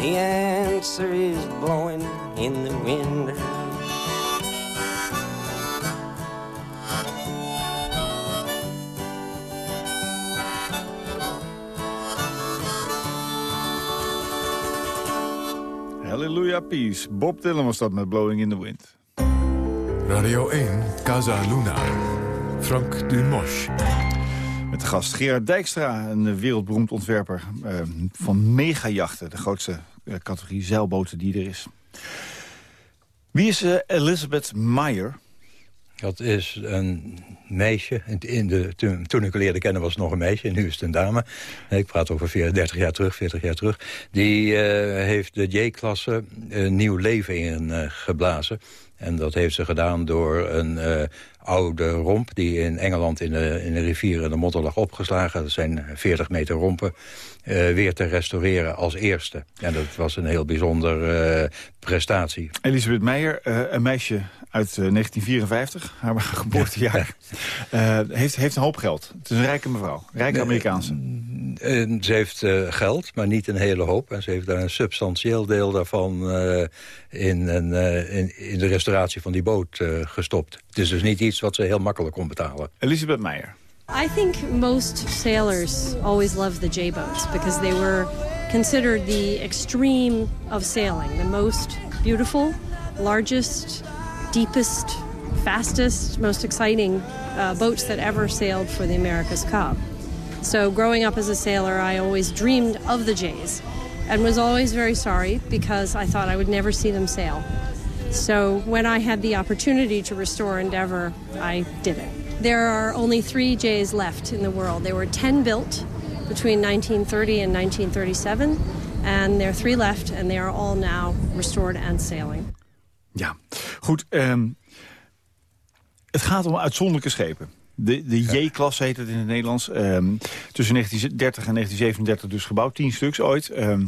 The answer is blowing in the wind. Hallelujah Peace. Bob Dylan was dat met Blowing in the Wind. Radio 1, Casa Luna. Frank Dumosch. Gast Gerard Dijkstra, een wereldberoemd ontwerper eh, van megajachten. De grootste eh, categorie zeilboten die er is. Wie is eh, Elizabeth Meyer? Dat is een meisje. In de, toen, toen ik leerde kennen was het nog een meisje. Nu is het een dame. Ik praat over 30 jaar terug, 40 jaar terug. Die heeft de J-klasse nieuw leven ingeblazen. en dat heeft ze gedaan door een oude romp... die in Engeland in de, in de rivier in de modder lag opgeslagen. Dat zijn 40 meter rompen. Eh, weer te restaureren als eerste. En dat was een heel bijzonder eh, prestatie. Elisabeth Meijer, eh, een meisje uit eh, 1954, haar geboortejaar. Heeft, heeft een hoop geld. Het is een rijke mevrouw, rijke Amerikaanse. En ze heeft geld, maar niet een hele hoop. En ze heeft daar een substantieel deel daarvan in, een, in, in de restauratie van die boot gestopt. Het is dus niet iets wat ze heel makkelijk kon betalen. Elisabeth Meijer. I think most sailors always loved the J-boats because they were considered the extreme of sailing. The most beautiful, largest, deepest, fastest, most exciting uh, boats that ever sailed for the America's Cup. So growing up as a sailor, I always dreamed of the Jays and was always very sorry because I thought I would never see them sail. So when I had the opportunity to restore Endeavour, I did it. There are only three Jays left in the world. There were 10 built between 1930 and 1937, and there are three left, and they are all now restored and sailing. Ja, goed. ehm, het gaat om uitzonderlijke schepen. De, de J-klasse heet het in het Nederlands. ehm, tussen 1930 en 1937 dus gebouwd, tien stuks ooit. ehm,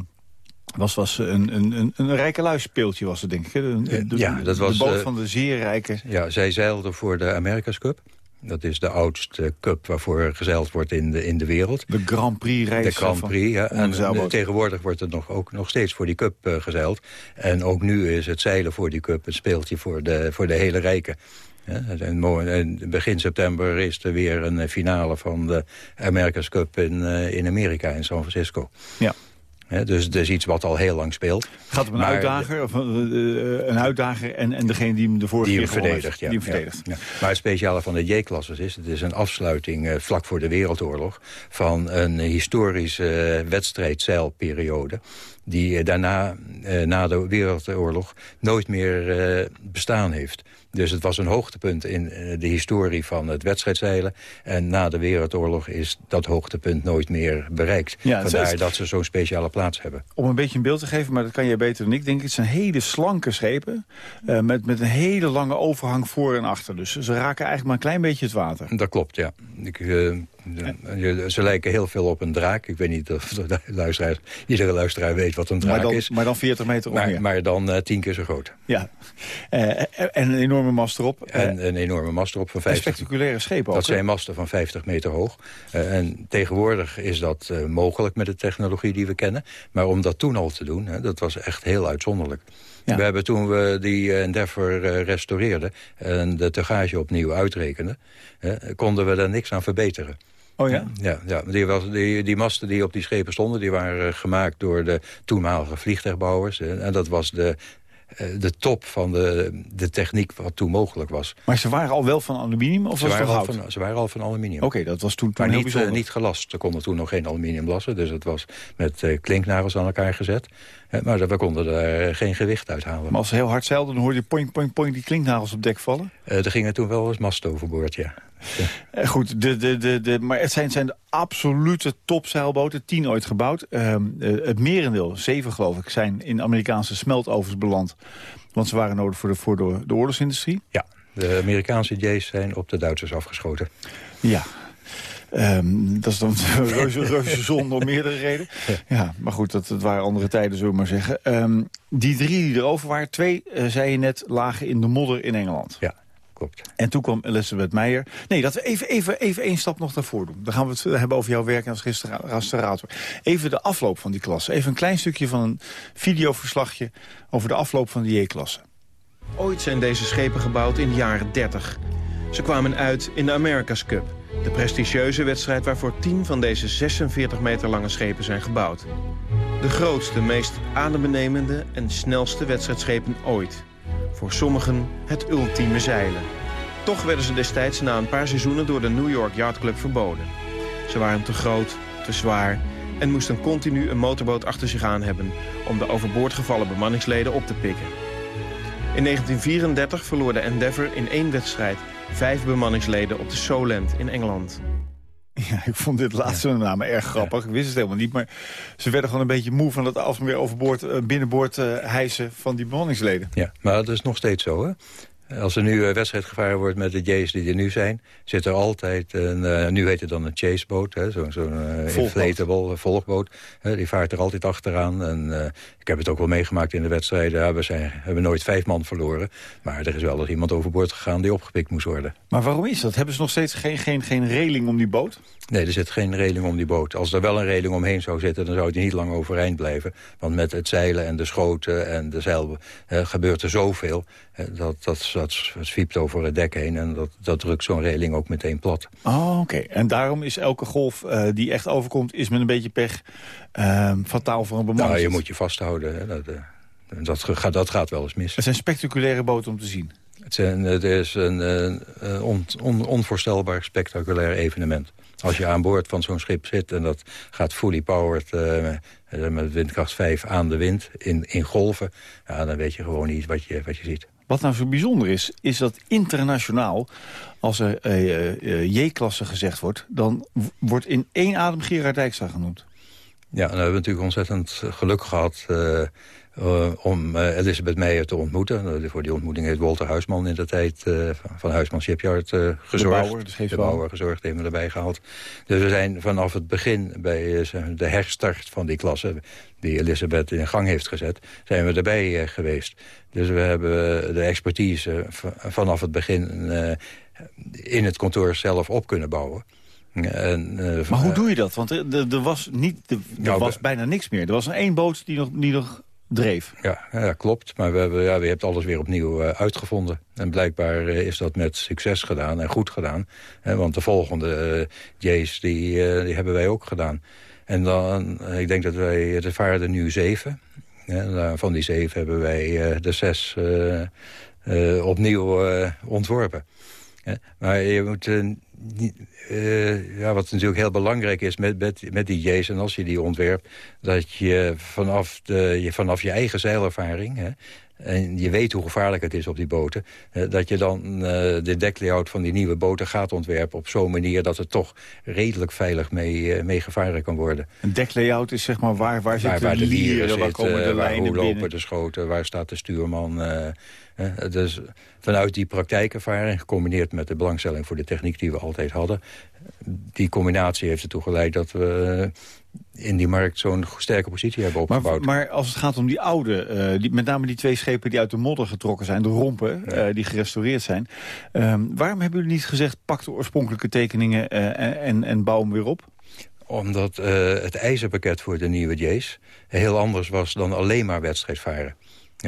was, was een, een, een, een rijke luispeeltje was het, denk ik. de- Ja, dat was, de boot eh, van de zeer rijke... Ja, zij zeilde voor de America's Cup. Dat is de oudste cup waarvoor gezeild wordt in de, in de wereld. De Grand Prix reis. De Grand Prix, ja. de En eh, tegenwoordig wordt het nog, ook nog steeds voor die cup eh, gezeild. En ook nu is het zeilen voor die cup een speeltje voor de, voor de hele rijken. Ja, en en begin september is er weer een eh, finale van de America's Cup in, eh, in Amerika, in San Francisco. Ja. Hè, dus het is iets wat al heel lang speelt. Gaat om een Maar uitdager, of, eh, eh, een uitdager en, en degene die hem de vorige Die keer verdedigt, ja. Die hem verdedigt. Ja, ja. Maar het speciale van de J-klasses is... het is een afsluiting eh, vlak voor de Wereldoorlog... van een historische uh, wedstrijdzeilperiode... die daarna, na de Wereldoorlog, nooit meer bestaan heeft. Dus het was een hoogtepunt in eh, de historie van het wedstrijdzeilen. En na de Wereldoorlog is dat hoogtepunt nooit meer bereikt. Ja, het is- Vandaar dat ze zo'n speciale plaats hebben. Om een beetje een beeld te geven, maar dat kan jij beter dan ik, denk ik. Het zijn hele slanke schepen eh, met, met een hele lange overhang voor en achter. Dus ze raken eigenlijk maar een klein beetje het water. Dat klopt, ja. Ik, eh, ze lijken heel veel op een draak. Ik weet niet of de luisteraar, iedere luisteraar weet wat een draak Maar dan, is. maar dan 40 meter of Maar, maar dan tien keer zo groot. Ja. En een enorme mast erop. Eh, En een enorme mast erop van en 50 spectaculaire schepen ook. Dat zijn masten van 50 meter hoog. Eh, en tegenwoordig is dat eh, mogelijk met de technologie die we kennen. Maar om dat toen al te doen, hè, dat was echt heel uitzonderlijk. We hebben toen we die Endeavour restaureerden... en de tegage opnieuw uitrekenden... konden we daar niks aan verbeteren. Oh ja? Ja, ja die, was, die, die masten die op die schepen stonden... die waren gemaakt door de toenmalige vliegtuigbouwers. En dat was de eh, de top van de, de techniek wat toen mogelijk was. Maar ze waren al wel van aluminium of ze was waren het al hout? Van, ze waren al van aluminium. Oké, dat was toen, maar heel niet, uh, niet gelast. Ze konden toen nog geen aluminium lassen. Dus het was met uh, klinknagels aan elkaar gezet. maar we konden er geen gewicht uit halen. Maar als ze heel hard zeilden, dan hoorde je poing, poing, poing die klinknagels op dek vallen? er gingen toen wel eens mast overboord, ja. Ja. Goed, de, de, de, de, maar het zijn, zijn de absolute topzeilboten, tien ooit gebouwd. Uh, het merendeel, zeven geloof ik, zijn in Amerikaanse smeltovens beland. Want ze waren nodig voor de, voor de, de oorlogsindustrie. Ja, de Amerikaanse J's zijn op de Duitsers afgeschoten. Ja, Um, dat is dan reuze, reuze zonde om meerdere redenen. Ja, maar goed, dat, dat waren andere tijden, zullen we maar zeggen. Um, die drie die erover waren, twee, uh, zei je net, lagen in de modder in Engeland. Ja. Klopt. En toen kwam Elizabeth Meijer. Nee, dat we even, even, even één stap nog daarvoor doen. Dan gaan we het hebben over jouw werk als restaurator. Even de afloop van die klasse. Even een klein stukje van een videoverslagje over de afloop van de J-klasse. Ooit zijn deze schepen gebouwd in de jaren 30. Ze kwamen uit in de America's Cup. De prestigieuze wedstrijd waarvoor 10 van deze 46 meter lange schepen zijn gebouwd. De grootste, meest adembenemende en snelste wedstrijdschepen ooit. Voor sommigen het ultieme zeilen. Toch werden ze destijds na een paar seizoenen door de New York Yacht Club verboden. Ze waren te groot, te zwaar en moesten continu een motorboot achter zich aan hebben... om de overboord gevallen bemanningsleden op te pikken. In 1934 verloor de Endeavour in één wedstrijd vijf bemanningsleden op de Solent in Engeland. Ja, ik vond dit laatste ja. naam erg grappig. Ik wist het helemaal niet, maar ze werden gewoon een beetje moe... van het alsmaar overboord, binnenboord uh, hijsen van die bemanningsleden. Ja, maar dat is nog steeds zo, hè? Als er nu uh, wedstrijd gevaren wordt met de J's die er nu zijn... zit er altijd, een, uh, nu heet het dan een chaseboot, zo'n zo uh, inflatable volgboot. die vaart er altijd achteraan. En, ik heb het ook wel meegemaakt in de wedstrijden. Ja, we zijn, hebben nooit vijf man verloren. Maar er is wel eens iemand overboord gegaan die opgepikt moest worden. Maar waarom is dat? Hebben ze nog steeds geen, geen, geen reling om die boot? Nee, er zit geen reling om die boot. Als er wel een reling omheen zou zitten, dan zou die niet lang overeind blijven. Want met het zeilen en de schoten en de zeil gebeurt er zoveel... dat, dat, dat, zwiept over het dek heen en dat, dat drukt zo'n reling ook meteen plat. Oh, oké. En daarom is elke golf uh, die echt overkomt, is met een beetje pech uh, fataal voor een bemanning. Nou, je moet je vasthouden. Hè. Dat, uh, dat, gaat, dat gaat wel eens mis. Het zijn spectaculaire boten om te zien. Het, zijn, het is een, een on, on, onvoorstelbaar spectaculair evenement. Als je aan boord van zo'n schip zit en dat gaat fully powered... Uh, met windkracht 5 aan de wind in, in golven... Ja, dan weet je gewoon niet wat je, wat je ziet. Wat nou zo bijzonder is, is dat internationaal... als er uh, uh, J-klasse gezegd wordt... dan wordt in één adem Gerard Dijkstra genoemd. Ja, dan hebben we natuurlijk ontzettend geluk gehad... uh, om uh, Elisabeth Meijer te ontmoeten. voor die ontmoeting heeft Walter Huisman in de tijd van Huisman Shipyard gezorgd. De bouwer, dus de bouwer gezorgd, heeft me erbij gehaald. Dus we zijn vanaf het begin bij de herstart van die klasse... die Elisabeth in gang heeft gezet, zijn we erbij geweest. Dus we hebben de expertise vanaf het begin in het kantoor zelf op kunnen bouwen. En, maar hoe doe je dat? Want er, er was, niet, er, nou, was bijna niks meer. Er was een één boot die nog, die nog dreef. Ja, ja, klopt. Maar we hebben, ja, we hebben alles weer opnieuw uh, uitgevonden. En blijkbaar uh, is dat met succes gedaan en goed gedaan. Uh, want de volgende J's, die, die hebben wij ook gedaan. En dan, ik denk dat wij, er varen er nu zeven. En van die zeven hebben wij de zes opnieuw ontworpen. maar je moet uh, ja, wat natuurlijk heel belangrijk is met, met, met die J's... en als je die ontwerpt, dat je vanaf, de, je, vanaf je eigen zeilervaring... Hè, en je weet hoe gevaarlijk het is op die boten... Uh, dat je dan uh, de deklayout van die nieuwe boten gaat ontwerpen... op zo'n manier dat het toch redelijk veilig mee, mee gevaren kan worden. Een deklayout is zeg maar waar, waar, waar, waar de lieren, zitten, waar komen de lijnen hoe binnen? lopen de schoten, waar staat de stuurman... dus vanuit die praktijkervaring, gecombineerd met de belangstelling voor de techniek die we altijd hadden. Die combinatie heeft ertoe geleid dat we in die markt zo'n sterke positie hebben opgebouwd. Maar, maar als het gaat om die oude, uh, die, met name die twee schepen die uit de modder getrokken zijn, de rompen, ja. uh, die gerestaureerd zijn. Um, waarom hebben jullie niet gezegd, pak de oorspronkelijke tekeningen uh, en, en bouw hem weer op? Omdat het ijzerpakket voor de nieuwe J's heel anders was dan alleen maar wedstrijdvaren.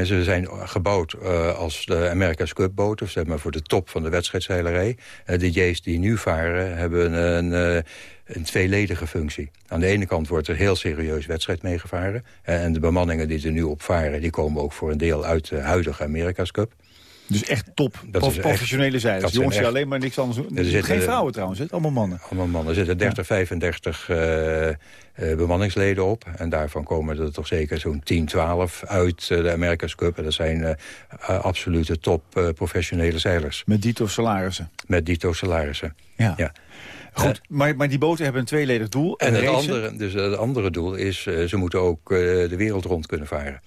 Ze zijn gebouwd uh, als de America's Cup boten, zeg maar voor de top van de wedstrijdzeilerij. Uh, de J's die nu varen hebben een, uh, een tweeledige functie. Aan de ene kant wordt er heel serieus wedstrijd meegevaren. En de bemanningen die er nu op varen, die komen ook voor een deel uit de huidige America's Cup. Dus echt top, prof, professionele zeilers. Jongens die alleen maar niks anders doen. Er zitten, Geen vrouwen trouwens, het allemaal mannen. Allemaal mannen. Er zitten 30, 35 uh, uh, bemanningsleden op. En daarvan komen er toch zeker zo'n 10, 12 uit uh, de America's Cup. En dat zijn absolute top professionele zeilers. Met dito salarissen? Met dito salarissen, ja. ja. Goed, maar, maar die boten hebben een tweeledig doel. En het andere, dus het andere doel is, ze moeten ook de wereld rond kunnen varen.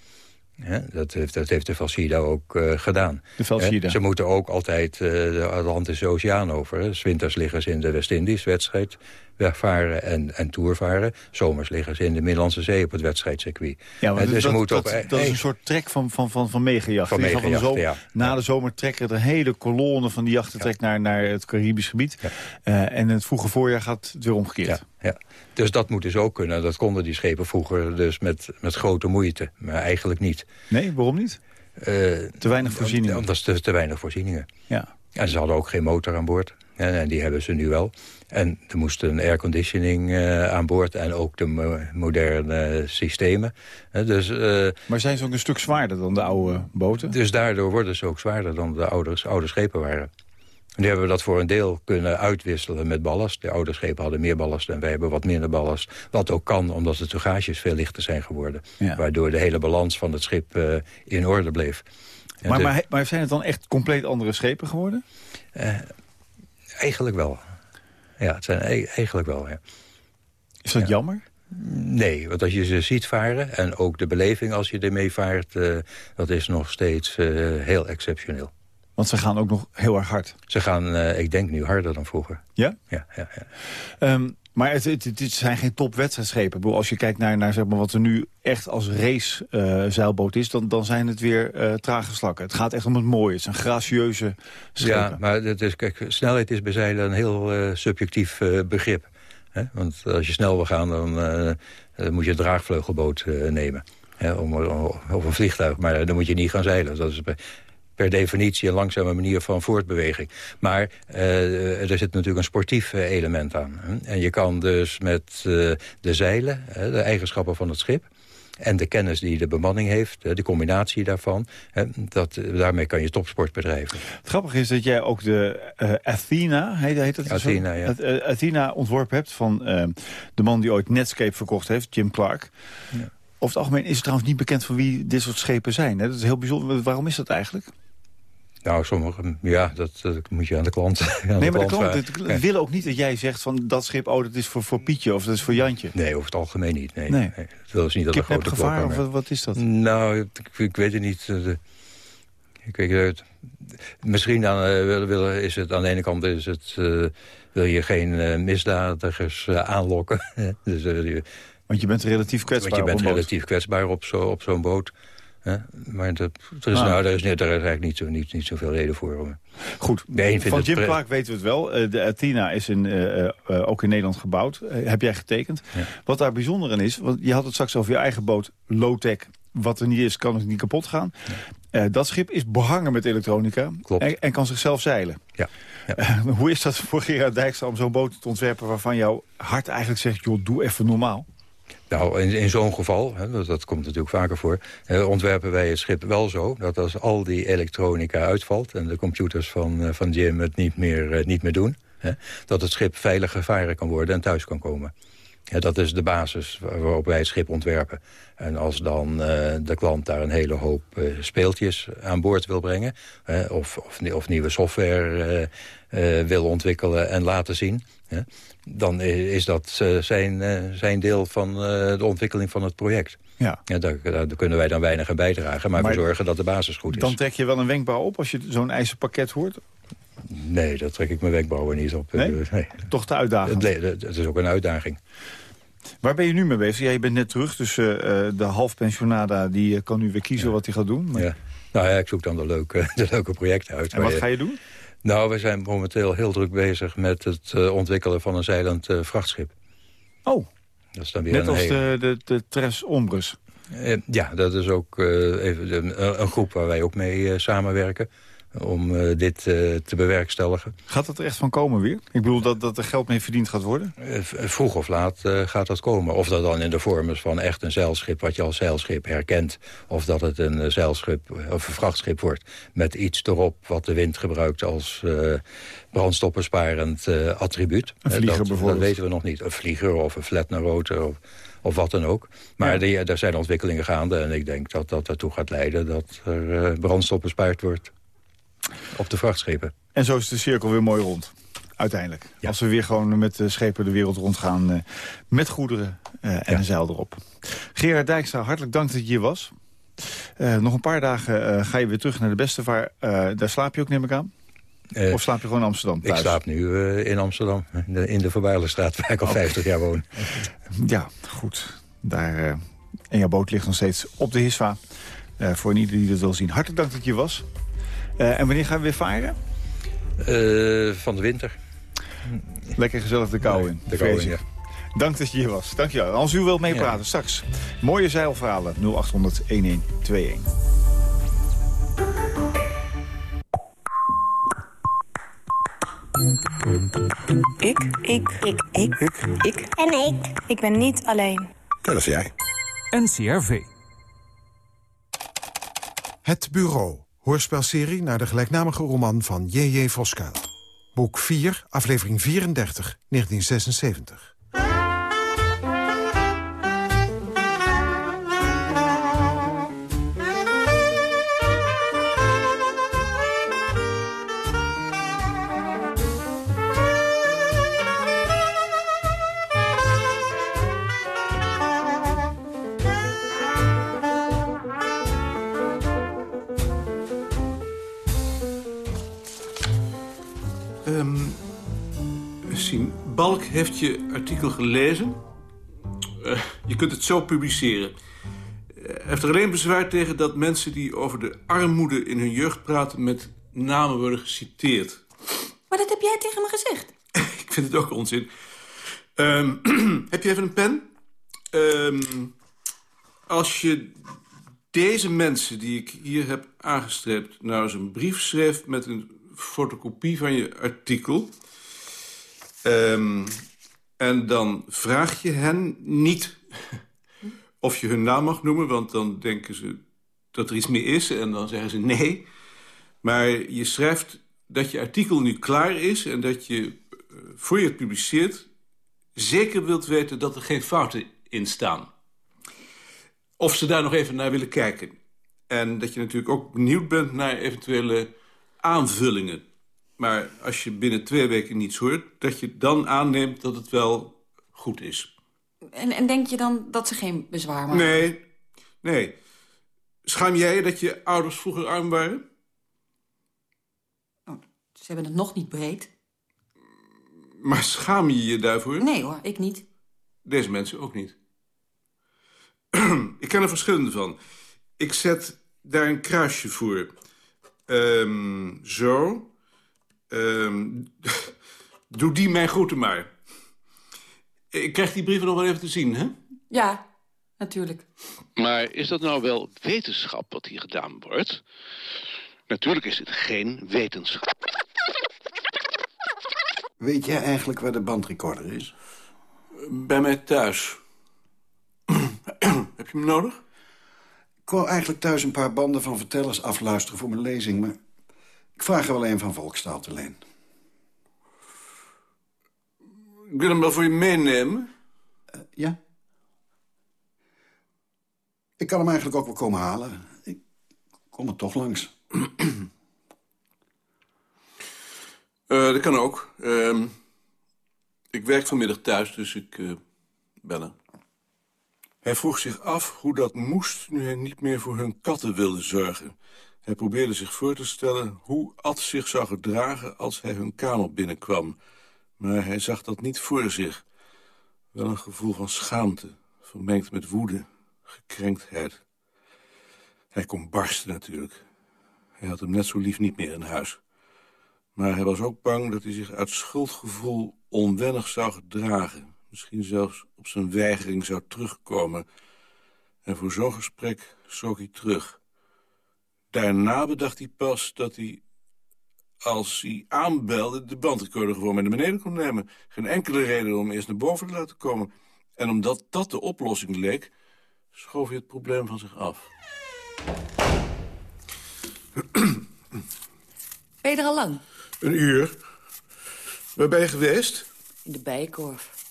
Ja, dat, heeft, dat heeft de Valsida ook uh, gedaan. De Valsida. ze moeten ook altijd uh, de Atlantische Oceaan over. Winters liggen ze in de West-Indies wedstrijd wegvaren en, en tourvaren. Zomers liggen ze in de Middellandse Zee op het wedstrijdcircuit. Ja, maar dus dat, dat, dat, e- dat, is een soort trek van, van, van, van. Van van de zomer, ja. Na de zomer trekken er hele kolonne van die jachten trek naar, naar het Caribisch gebied. Uh, en in het vroege voorjaar gaat het weer omgekeerd. Ja. Dus dat moet dus ook kunnen. Dat konden die schepen vroeger dus met, met grote moeite. Maar eigenlijk niet. Nee, waarom niet? Uh, te weinig voorzieningen. Omdat te, te weinig voorzieningen. Ja. En ze hadden ook geen motor aan boord. En, en die hebben ze nu wel. En er moest een airconditioning uh, aan boord en ook de mo moderne systemen. Uh, dus, uh, maar zijn ze ook een stuk zwaarder dan de oude boten? Dus daardoor worden ze ook zwaarder dan de oude, oude schepen waren. En nu hebben we dat voor een deel kunnen uitwisselen met ballast. De oude schepen hadden meer ballast en wij hebben wat minder ballast. Wat ook kan, omdat de togages veel lichter zijn geworden. Ja. Waardoor de hele balans van het schip in orde bleef. Maar, maar, maar, zijn het dan echt compleet andere schepen geworden? eigenlijk wel. Ja, het zijn eigenlijk wel, ja. Is dat ja. jammer? Nee, want als je ze ziet varen en ook de beleving als je ermee vaart... Uh, dat is nog steeds uh, heel exceptioneel. Want ze gaan ook nog heel erg hard. Ze gaan, uh, ik denk nu, harder dan vroeger. Ja? Ja, ja, ja. Um, maar het, het, het, zijn geen topwedstrijdschepen. Als je kijkt naar, naar zeg maar, wat er nu echt als race uh, zeilboot is... Dan, dan zijn het weer uh, trage slakken. Het gaat echt om het mooie. Het zijn gracieuze schepen. Ja, maar het is, kijk, snelheid is bij zeilen een heel uh, subjectief begrip. Hè? Want als je snel wil gaan, dan moet je een draagvleugelboot nemen. Hè? Om, of een vliegtuig, maar dan moet je niet gaan zeilen. Dat is per definitie een langzame manier van voortbeweging. Maar uh, er zit natuurlijk een sportief element aan. Hè? En je kan dus met uh, de zeilen, uh, de eigenschappen van het schip... en de kennis die de bemanning heeft, de combinatie daarvan... Dat, daarmee kan je topsport bedrijven. Het grappige is dat jij ook de Athena, heet, heet dat Athena, zo? ja. Athena ontworpen hebt van de man die ooit Netscape verkocht heeft, Jim Clark... Ja. Over het algemeen is het trouwens niet bekend van wie dit soort schepen zijn. Hè? Dat is heel bijzonder. Waarom is dat eigenlijk? Nou, sommigen, ja, dat, dat, moet je aan de klant aan Nee, de maar klant de klant ja. willen ook niet dat jij zegt van dat schip, oh, dat is voor, voor Pietje of dat is voor Jantje. Nee, over het algemeen niet. Nee, nee. nee. Dat ze niet dat een grote gevaar of wat, is dat? Nou, ik, ik weet het niet. De, ik weet het. Misschien dan, uh, willen, willen, is het aan de ene kant is het, uh, wil je geen uh, misdadigers aanlokken. dus, Want je bent relatief kwetsbaar Want je bent op relatief kwetsbaar op zo'n op zo'n boot. Maar dat, er, is, ah. nou, daar, is, daar is eigenlijk niet, zo, niet, niet zoveel reden voor. Goed, van Jim Clark weten we het wel. Uh, de Athena is in, uh, uh, ook in Nederland gebouwd. heb jij getekend. Ja. Wat daar bijzonder aan is, want je had het straks over je eigen boot, low-tech. Wat er niet is, kan het niet kapot gaan. Ja. dat schip is behangen met elektronica Klopt. En, en kan zichzelf zeilen. Ja. ja. hoe is dat voor Gerard Dijkstra om zo'n boot te ontwerpen... waarvan jouw hart eigenlijk zegt, joh, doe even normaal? Nou, in, in zo'n geval, hè, dat, komt natuurlijk vaker voor... Eh, ontwerpen wij het schip wel zo dat als al die elektronica uitvalt... en de computers van, uh, van Jim het niet meer, uh, niet meer doen... Hè, dat het schip veilig gevaren kan worden en thuis kan komen. Ja, dat is de basis waarop wij het schip ontwerpen. En als dan uh, de klant daar een hele hoop uh, speeltjes aan boord wil brengen... Of, of, of, nieuwe software wil ontwikkelen en laten zien... dan is dat zijn, zijn deel van de ontwikkeling van het project. Ja. Ja, daar, daar, kunnen wij dan weinig aan bijdragen, maar, maar we zorgen dat de basis goed is. Dan trek je wel een wenkbrauw op als je zo'n ijzerpakket hoort? Nee, dat trek ik mijn wenkbrauwen niet op. Nee? nee. Toch de uitdaging? Het, het is ook een uitdaging. Waar ben je nu mee bezig? Ja, je bent net terug, dus uh, de halfpensionada die kan nu weer kiezen ja. wat hij gaat doen. Maar... Ja. Nou ja, ik zoek dan de leuke, de leuke projecten uit. En wat je... ga je doen? Nou, we zijn momenteel heel druk bezig met het uh, ontwikkelen van een zeilend vrachtschip. Oh, dat is dan weer net een als hele... de, de, de Tres Ombres. ja, dat is ook even een, een, groep waar wij ook mee samenwerken om uh, dit uh, te bewerkstelligen. Gaat dat er echt van komen weer? Ik bedoel dat, dat er geld mee verdiend gaat worden? Uh, vroeg of laat gaat dat komen. Of dat dan in de vorm is van echt een zeilschip wat je als zeilschip herkent. Of dat het een zeilschip of een vrachtschip wordt met iets erop wat de wind gebruikt als brandstoppersparend attribuut. Een vlieger dat, bijvoorbeeld? Dat weten we nog niet. Een vlieger of een flatnerrotor of, of wat dan ook. Maar ja. die, er zijn ontwikkelingen gaande en ik denk dat dat ertoe gaat leiden dat er brandstof bespaard wordt op de vrachtschepen. En zo is de cirkel weer mooi rond. Uiteindelijk. Ja. Als we weer gewoon met de schepen de wereld rondgaan. Uh, met goederen uh, en ja. een zeil erop. Gerard Dijkstra, hartelijk dank dat je hier was. Uh, nog een paar dagen ga je weer terug naar de Bestevaar. daar slaap je ook, neem ik aan? of slaap je gewoon in Amsterdam thuis? Ik slaap nu in Amsterdam. In de, in de waar ik al okay. 50 jaar woon. Ja, goed. Daar, en jouw boot ligt nog steeds op de Hiswa. voor ieder die dat wil zien. Hartelijk dank dat je hier was. Uh, en wanneer gaan we weer varen? Uh, van de winter. Lekker gezellig de kou in. De kou in, ja. Dank dat je hier was. Dank je wel. Als u wilt meepraten, ja. straks. Mooie zeilverhalen 0800 1121. Ik. Ik. Ik. Ik. Ik. Ik. En ik. Ik ben niet alleen. Dat is jij. NCRV. Het Bureau. Hoorspelserie naar de gelijknamige roman van J.J. Voskuil. Boek 4, aflevering 34, 1976. Heeft je artikel gelezen. Uh, je kunt het zo publiceren. Hij uh, heeft er alleen bezwaar tegen dat mensen die over de armoede in hun jeugd praten... met namen worden geciteerd. Maar dat heb jij tegen me gezegd. Ik vind het ook onzin. Um, heb je even een pen? Um, als je deze mensen die ik hier heb aangestreept... nou eens een brief schreef met een fotocopie van je artikel... Um, en dan vraag je hen niet of je hun naam mag noemen... want dan denken ze dat er iets meer is en dan zeggen ze nee. Maar je schrijft dat je artikel nu klaar is... en dat je, voor je het publiceert, zeker wilt weten dat er geen fouten in staan. Of ze daar nog even naar willen kijken. En dat je natuurlijk ook benieuwd bent naar eventuele aanvullingen... Maar als je binnen twee weken niets hoort... dat je dan aanneemt dat het wel goed is. En, en denk je dan dat ze geen bezwaar maken? Nee, nee. Schaam jij je dat je ouders vroeger arm waren? Oh, ze hebben het nog niet breed. Maar schaam je je daarvoor? Nee hoor, ik niet. Deze mensen ook niet. ik ken er verschillende van. Ik zet daar een kruisje voor. Um, zo... Um, doe die mijn groeten maar. Ik krijg die brieven nog wel even te zien, hè? Ja, natuurlijk. Maar is dat nou wel wetenschap wat hier gedaan wordt? Natuurlijk is het geen wetenschap. Weet jij eigenlijk waar de bandrecorder is? Bij mij thuis. Heb je hem nodig? Ik wou eigenlijk thuis een paar banden van vertellers afluisteren voor mijn lezing... maar ik vraag er wel een van Volkstaal te leen. Ik wil hem wel voor je meenemen. Uh, ja. Ik kan hem eigenlijk ook wel komen halen. Ik kom er toch langs. uh, dat kan ook. Uh, ik werk vanmiddag thuis, dus ik uh, bellen. Hij vroeg zich af hoe dat moest nu hij niet meer voor hun katten wilde zorgen... Hij probeerde zich voor te stellen hoe Ad zich zou gedragen als hij hun kamer binnenkwam. Maar hij zag dat niet voor zich. Wel een gevoel van schaamte, vermengd met woede, gekrenktheid. Hij kon barsten natuurlijk. Hij had hem net zo lief niet meer in huis. Maar hij was ook bang dat hij zich uit schuldgevoel onwennig zou gedragen. Misschien zelfs op zijn weigering zou terugkomen. En voor zo'n gesprek zoek hij terug. Daarna bedacht hij pas dat hij, als hij aanbelde... de bandrecorder gewoon mee naar beneden kon nemen. Geen enkele reden om eerst naar boven te laten komen. En omdat dat de oplossing leek, schoof hij het probleem van zich af. Ben je er al lang? Een uur. Waar ben je geweest? In de bijenkorf.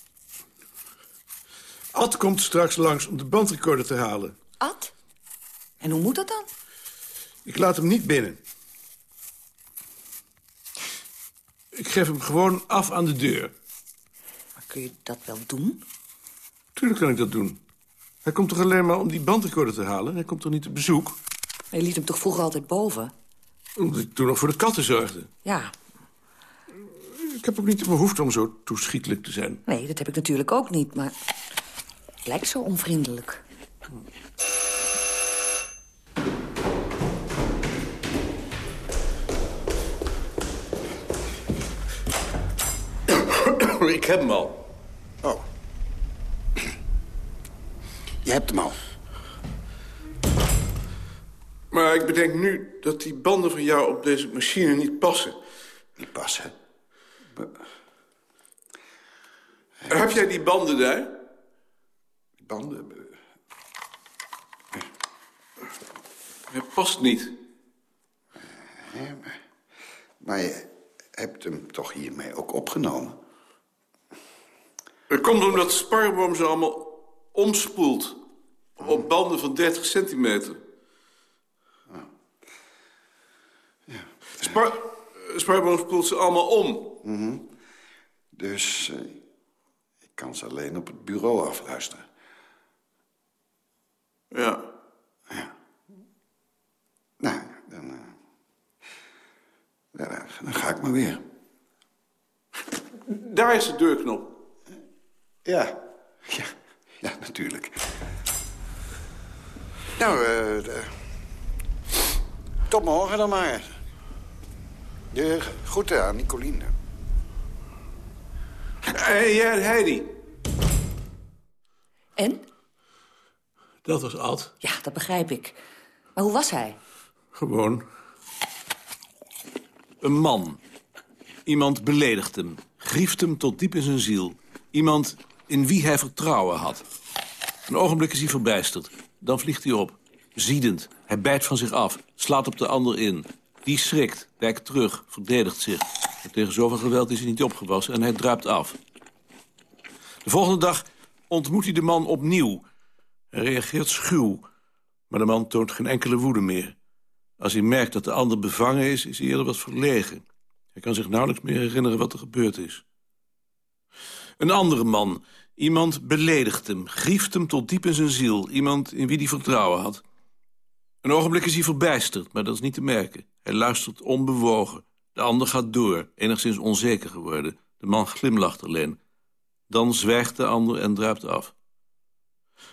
Ad komt straks langs om de bandrecorder te halen. Ad? En hoe moet dat dan? Ik laat hem niet binnen. Ik geef hem gewoon af aan de deur. Maar kun je dat wel doen? Tuurlijk kan ik dat doen. Hij komt toch alleen maar om die bandrecorder te halen? Hij komt toch niet op bezoek? Maar je liet hem toch vroeger altijd boven? Omdat ik toen nog voor de katten zorgde. Ja. Ik heb ook niet de behoefte om zo toeschietelijk te zijn. Nee, dat heb ik natuurlijk ook niet, maar... Het lijkt zo onvriendelijk. Ik heb hem al. Oh. Je hebt hem al. Maar ik bedenk nu dat die banden van jou op deze machine niet passen. Niet passen? Heb jij die banden daar? Die banden? Het past niet. Maar, maar je hebt hem toch hiermee ook opgenomen? Het komt omdat Sparboom ze allemaal omspoelt. Op banden van 30 centimeter. Spar Sparboom spoelt ze allemaal om. Mhm. Dus eh, ik kan ze alleen op het bureau afluisteren. Ja. Nou, dan, eh, ja, dan ga ik maar weer. Daar is de deurknop. Ja, ja, ja natuurlijk. Nou, eh, tot morgen dan maar. De groeten aan Nicoline. Hé, jij, Heidi. En? Dat was Ad. Ja, dat begrijp ik. Maar hoe was hij? Gewoon. Een man. Iemand beledigt hem. Grieft hem tot diep in zijn ziel. Iemand in wie hij vertrouwen had. Een ogenblik is hij verbijsterd. Dan vliegt hij op. Ziedend. Hij bijt van zich af. Slaat op de ander in. Die schrikt. Wijkt terug. Verdedigt zich. Maar tegen zoveel geweld is hij niet opgewassen en hij druipt af. De volgende dag ontmoet hij de man opnieuw. Hij reageert schuw. Maar de man toont geen enkele woede meer. Als hij merkt dat de ander bevangen is, is hij eerder wat verlegen. Hij kan zich nauwelijks meer herinneren wat er gebeurd is. Een andere man, iemand beledigt hem, grieft hem tot diep in zijn ziel. Iemand in wie hij vertrouwen had. Een ogenblik is hij verbijsterd, maar dat is niet te merken. Hij luistert onbewogen. De ander gaat door, enigszins onzeker geworden. De man glimlacht alleen. Dan zwijgt de ander en druipt af.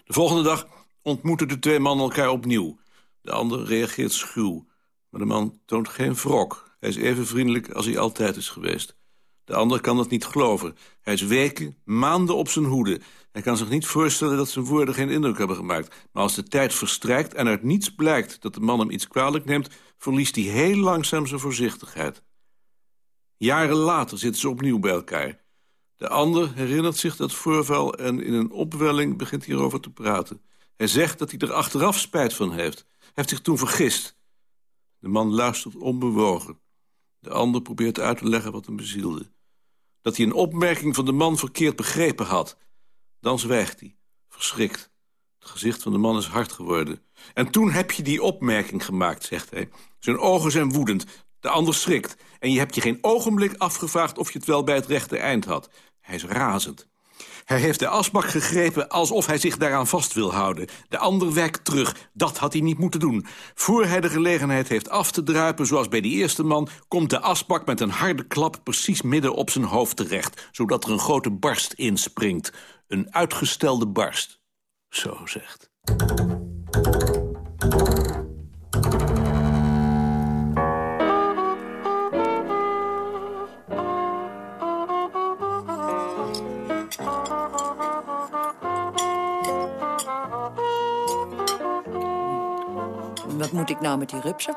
De volgende dag ontmoeten de twee mannen elkaar opnieuw. De ander reageert schuw, maar de man toont geen wrok. Hij is even vriendelijk als hij altijd is geweest. De ander kan dat niet geloven. Hij is weken, maanden op zijn hoede. Hij kan zich niet voorstellen dat zijn woorden geen indruk hebben gemaakt. Maar als de tijd verstrijkt en uit niets blijkt dat de man hem iets kwalijk neemt... verliest hij heel langzaam zijn voorzichtigheid. Jaren later zitten ze opnieuw bij elkaar. De ander herinnert zich dat voorval en in een opwelling begint hierover te praten. Hij zegt dat hij er achteraf spijt van heeft. Hij heeft zich toen vergist. De man luistert onbewogen. De ander probeert uit te leggen wat hem bezielde. Dat hij een opmerking van de man verkeerd begrepen had. Dan zwijgt hij, verschrikt. Het gezicht van de man is hard geworden. En toen heb je die opmerking gemaakt, zegt hij. Zijn ogen zijn woedend, de ander schrikt. En je hebt je geen ogenblik afgevraagd of je het wel bij het rechte eind had. Hij is razend. Hij heeft de asbak gegrepen alsof hij zich daaraan vast wil houden. De ander wijkt terug. Dat had hij niet moeten doen. Voor hij de gelegenheid heeft af te druipen, zoals bij die eerste man... komt de asbak met een harde klap precies midden op zijn hoofd terecht... zodat er een grote barst inspringt. Een uitgestelde barst. Zo zegt. Moet ik nou met die rupsen?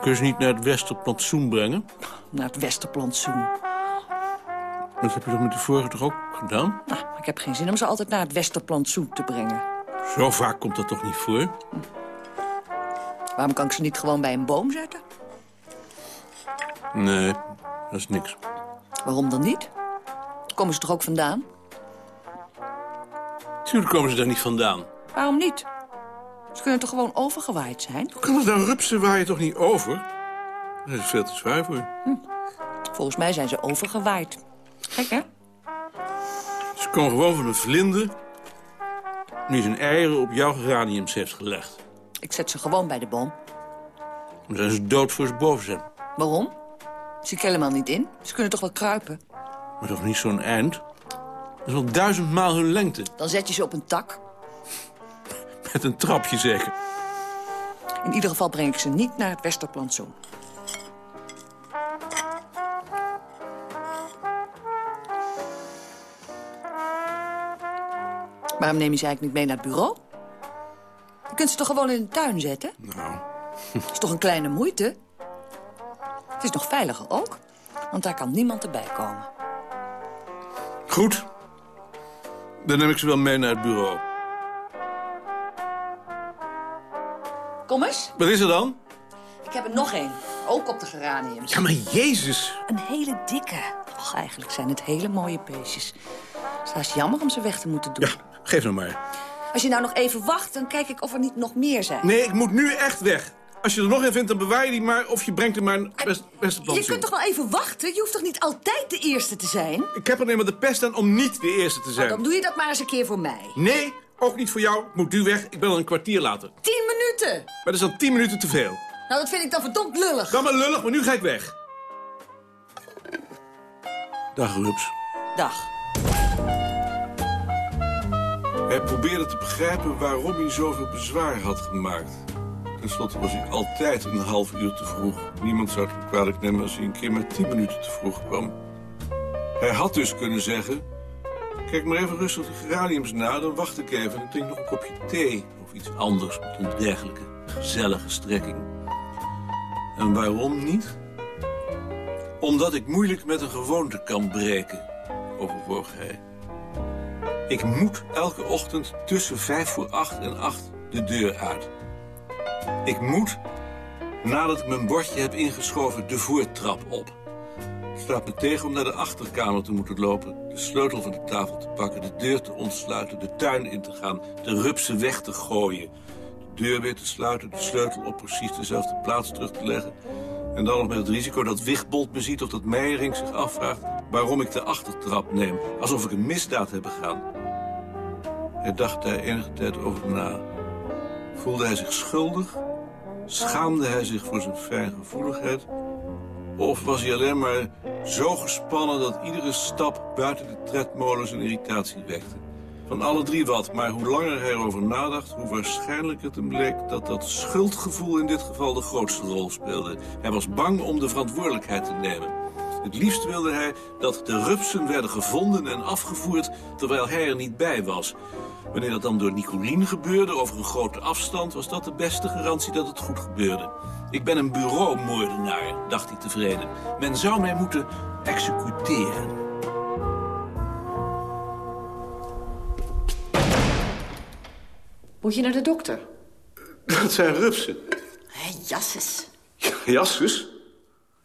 Kun je ze niet naar het Westerplantsoen brengen? Naar het Westerplantsoen. Dat heb je toch met de vorige toch ook gedaan? Nou, ik heb geen zin om ze altijd naar het Westerplantsoen te brengen. Zo vaak komt dat toch niet voor? Waarom kan ik ze niet gewoon bij een boom zetten? Nee, dat is niks. Waarom dan niet? Komen ze toch ook vandaan? Tuurlijk komen ze daar niet vandaan. Waarom niet? Ze kunnen toch gewoon overgewaaid zijn? Hoe kan het nou rupsen waar je toch niet over? Dat is veel te zwaar voor. Volgens mij zijn ze overgewaaid. Gek, hè? Ze komen gewoon van een vlinder... die zijn eieren op jouw geraniums heeft gelegd. Ik zet ze gewoon bij de boom. Dan zijn ze dood voor ze boven zijn. Waarom? Zie ik helemaal niet in. Ze kunnen toch wel kruipen? Maar toch niet zo'n eind? Dat is wel duizendmaal hun lengte. Dan zet je ze op een tak. Met een trapje zeker. In ieder geval breng ik ze niet naar het Westerplantsoen. Waarom neem je ze eigenlijk niet mee naar het bureau? Je kunt ze toch gewoon in de tuin zetten? Nou. Dat is toch een kleine moeite? Het is nog veiliger ook, want daar kan niemand erbij komen. Goed. Dan neem ik ze wel mee naar het bureau. Kom eens, Wat is er dan? ik heb er nog één. Ook op de geraniums. Ja, maar jezus. Een hele dikke. Och, eigenlijk zijn het hele mooie beestjes. Het is haast jammer om ze weg te moeten doen. Geef nou maar. Als je nou nog even wacht, dan kijk ik of er niet nog meer zijn. Nee, ik moet nu echt weg. Als je er nog een vindt, dan bewaar je die maar... of je brengt hem maar naar best, beste Je kunt toch wel even wachten? Je hoeft toch niet altijd de eerste te zijn? Ik heb alleen maar de pest aan om niet de eerste te zijn. Dan doe je dat maar eens een keer voor mij. Nee, ook niet voor jou. Ik moet nu weg. Ik ben al een kwartier later. Tien minuten! Maar dat is al tien minuten te veel. Nou, dat vind ik dan verdomd lullig. Dan maar lullig, maar nu ga ik weg. Dag, Rups. Dag. Hij probeerde te begrijpen waarom hij zoveel bezwaar had gemaakt. Ten slotte was ik altijd een half uur te vroeg. Niemand zou het me kwalijk nemen als hij een keer maar tien minuten te vroeg kwam. Hij had dus kunnen zeggen... Kijk maar even rustig die geraniums na, dan wacht ik even... en drink nog een kopje thee of iets anders met een dergelijke gezellige strekking. En waarom niet? Omdat ik moeilijk met een gewoonte kan breken, overwoog hij. Ik moet elke ochtend tussen vijf voor acht en acht de deur uit. Ik moet, nadat ik mijn bordje heb ingeschoven, de voertrap op. Staat me tegen om naar de achterkamer te moeten lopen... de sleutel van de tafel te pakken, de deur te ontsluiten... de tuin in te gaan, de rupsen weg te gooien... de deur weer te sluiten, de sleutel op precies dezelfde plaats terug te leggen... en dan nog met het risico dat Wichtbold me ziet of dat Meijering zich afvraagt... waarom ik de achtertrap neem, alsof ik een misdaad heb begaan. Hij dacht daar enige tijd over na. Voelde hij zich schuldig? Schaamde hij zich voor zijn fijngevoeligheid? Of was hij alleen maar zo gespannen dat iedere stap buiten de tredmolen zijn irritatie wekte? Van alle drie wat, maar hoe langer hij erover nadacht... hoe waarschijnlijker het hem bleek dat dat schuldgevoel in dit geval de grootste rol speelde. Hij was bang om de verantwoordelijkheid te nemen. Het liefst wilde hij dat de rupsen werden gevonden en afgevoerd... terwijl hij er niet bij was. Wanneer dat dan door Nicolien gebeurde over een grote afstand... was dat de beste garantie dat het goed gebeurde. Ik ben een bureaumoordenaar, dacht hij tevreden. Men zou mij moeten executeren. Moet je naar de dokter? Dat zijn rupsen. Hé, jasses. Jasses?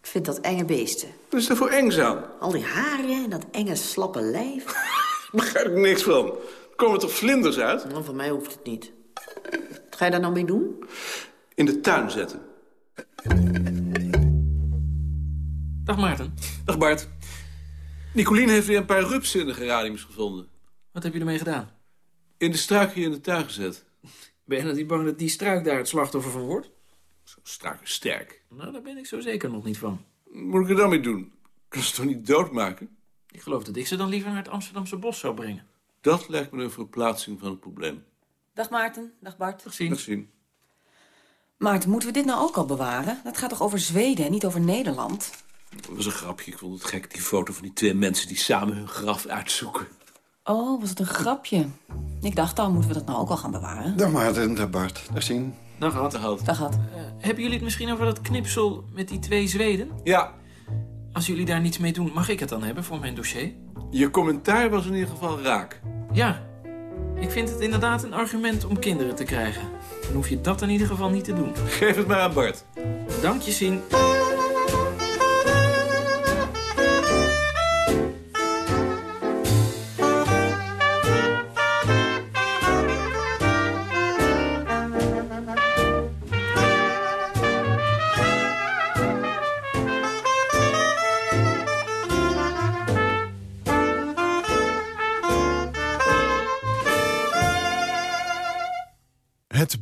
Ik vind dat enge beesten. Wat is er voor engs aan? Al die haren en dat enge slappe lijf. Daar begrijp ik niks van. Er komen toch vlinders uit? Nou, van mij hoeft het niet. Wat ga je daar nou mee doen? In de tuin zetten. Dag Maarten. Dag Bart. Nicolien heeft weer een paar rupsen in de geraniums gevonden. Wat heb je ermee gedaan? In de struik hier in de tuin gezet. Ben je nou niet bang dat die struik daar het slachtoffer van wordt? Zo strak en sterk. Nou, daar ben ik zo zeker nog niet van. Moet ik er dan mee doen? Kan ze toch niet doodmaken? Ik geloof dat ik ze dan liever naar het Amsterdamse bos zou brengen. Dat lijkt me een verplaatsing van het probleem. Dag Maarten, dag Bart. Dag zien. Dag zien. Maarten, moeten we dit nou ook al bewaren? Dat gaat toch over Zweden en niet over Nederland? Dat was een grapje. Ik vond het gek, die foto van die twee mensen die samen hun graf uitzoeken. Oh, was het een grapje? Ik dacht al, moeten we dat nou ook al gaan bewaren? Dag Maarten, dag Bart, dag Sien. Dag Ad. Dag Ad. hebben jullie het misschien over dat knipsel met die twee Zweden? Ja. Als jullie daar niets mee doen, mag ik het dan hebben voor mijn dossier? Je commentaar was in ieder geval raak. Ja. Ik vind het inderdaad een argument om kinderen te krijgen. Dan hoef je dat in ieder geval niet te doen. Geef het maar aan Bart. Dank je, Sien.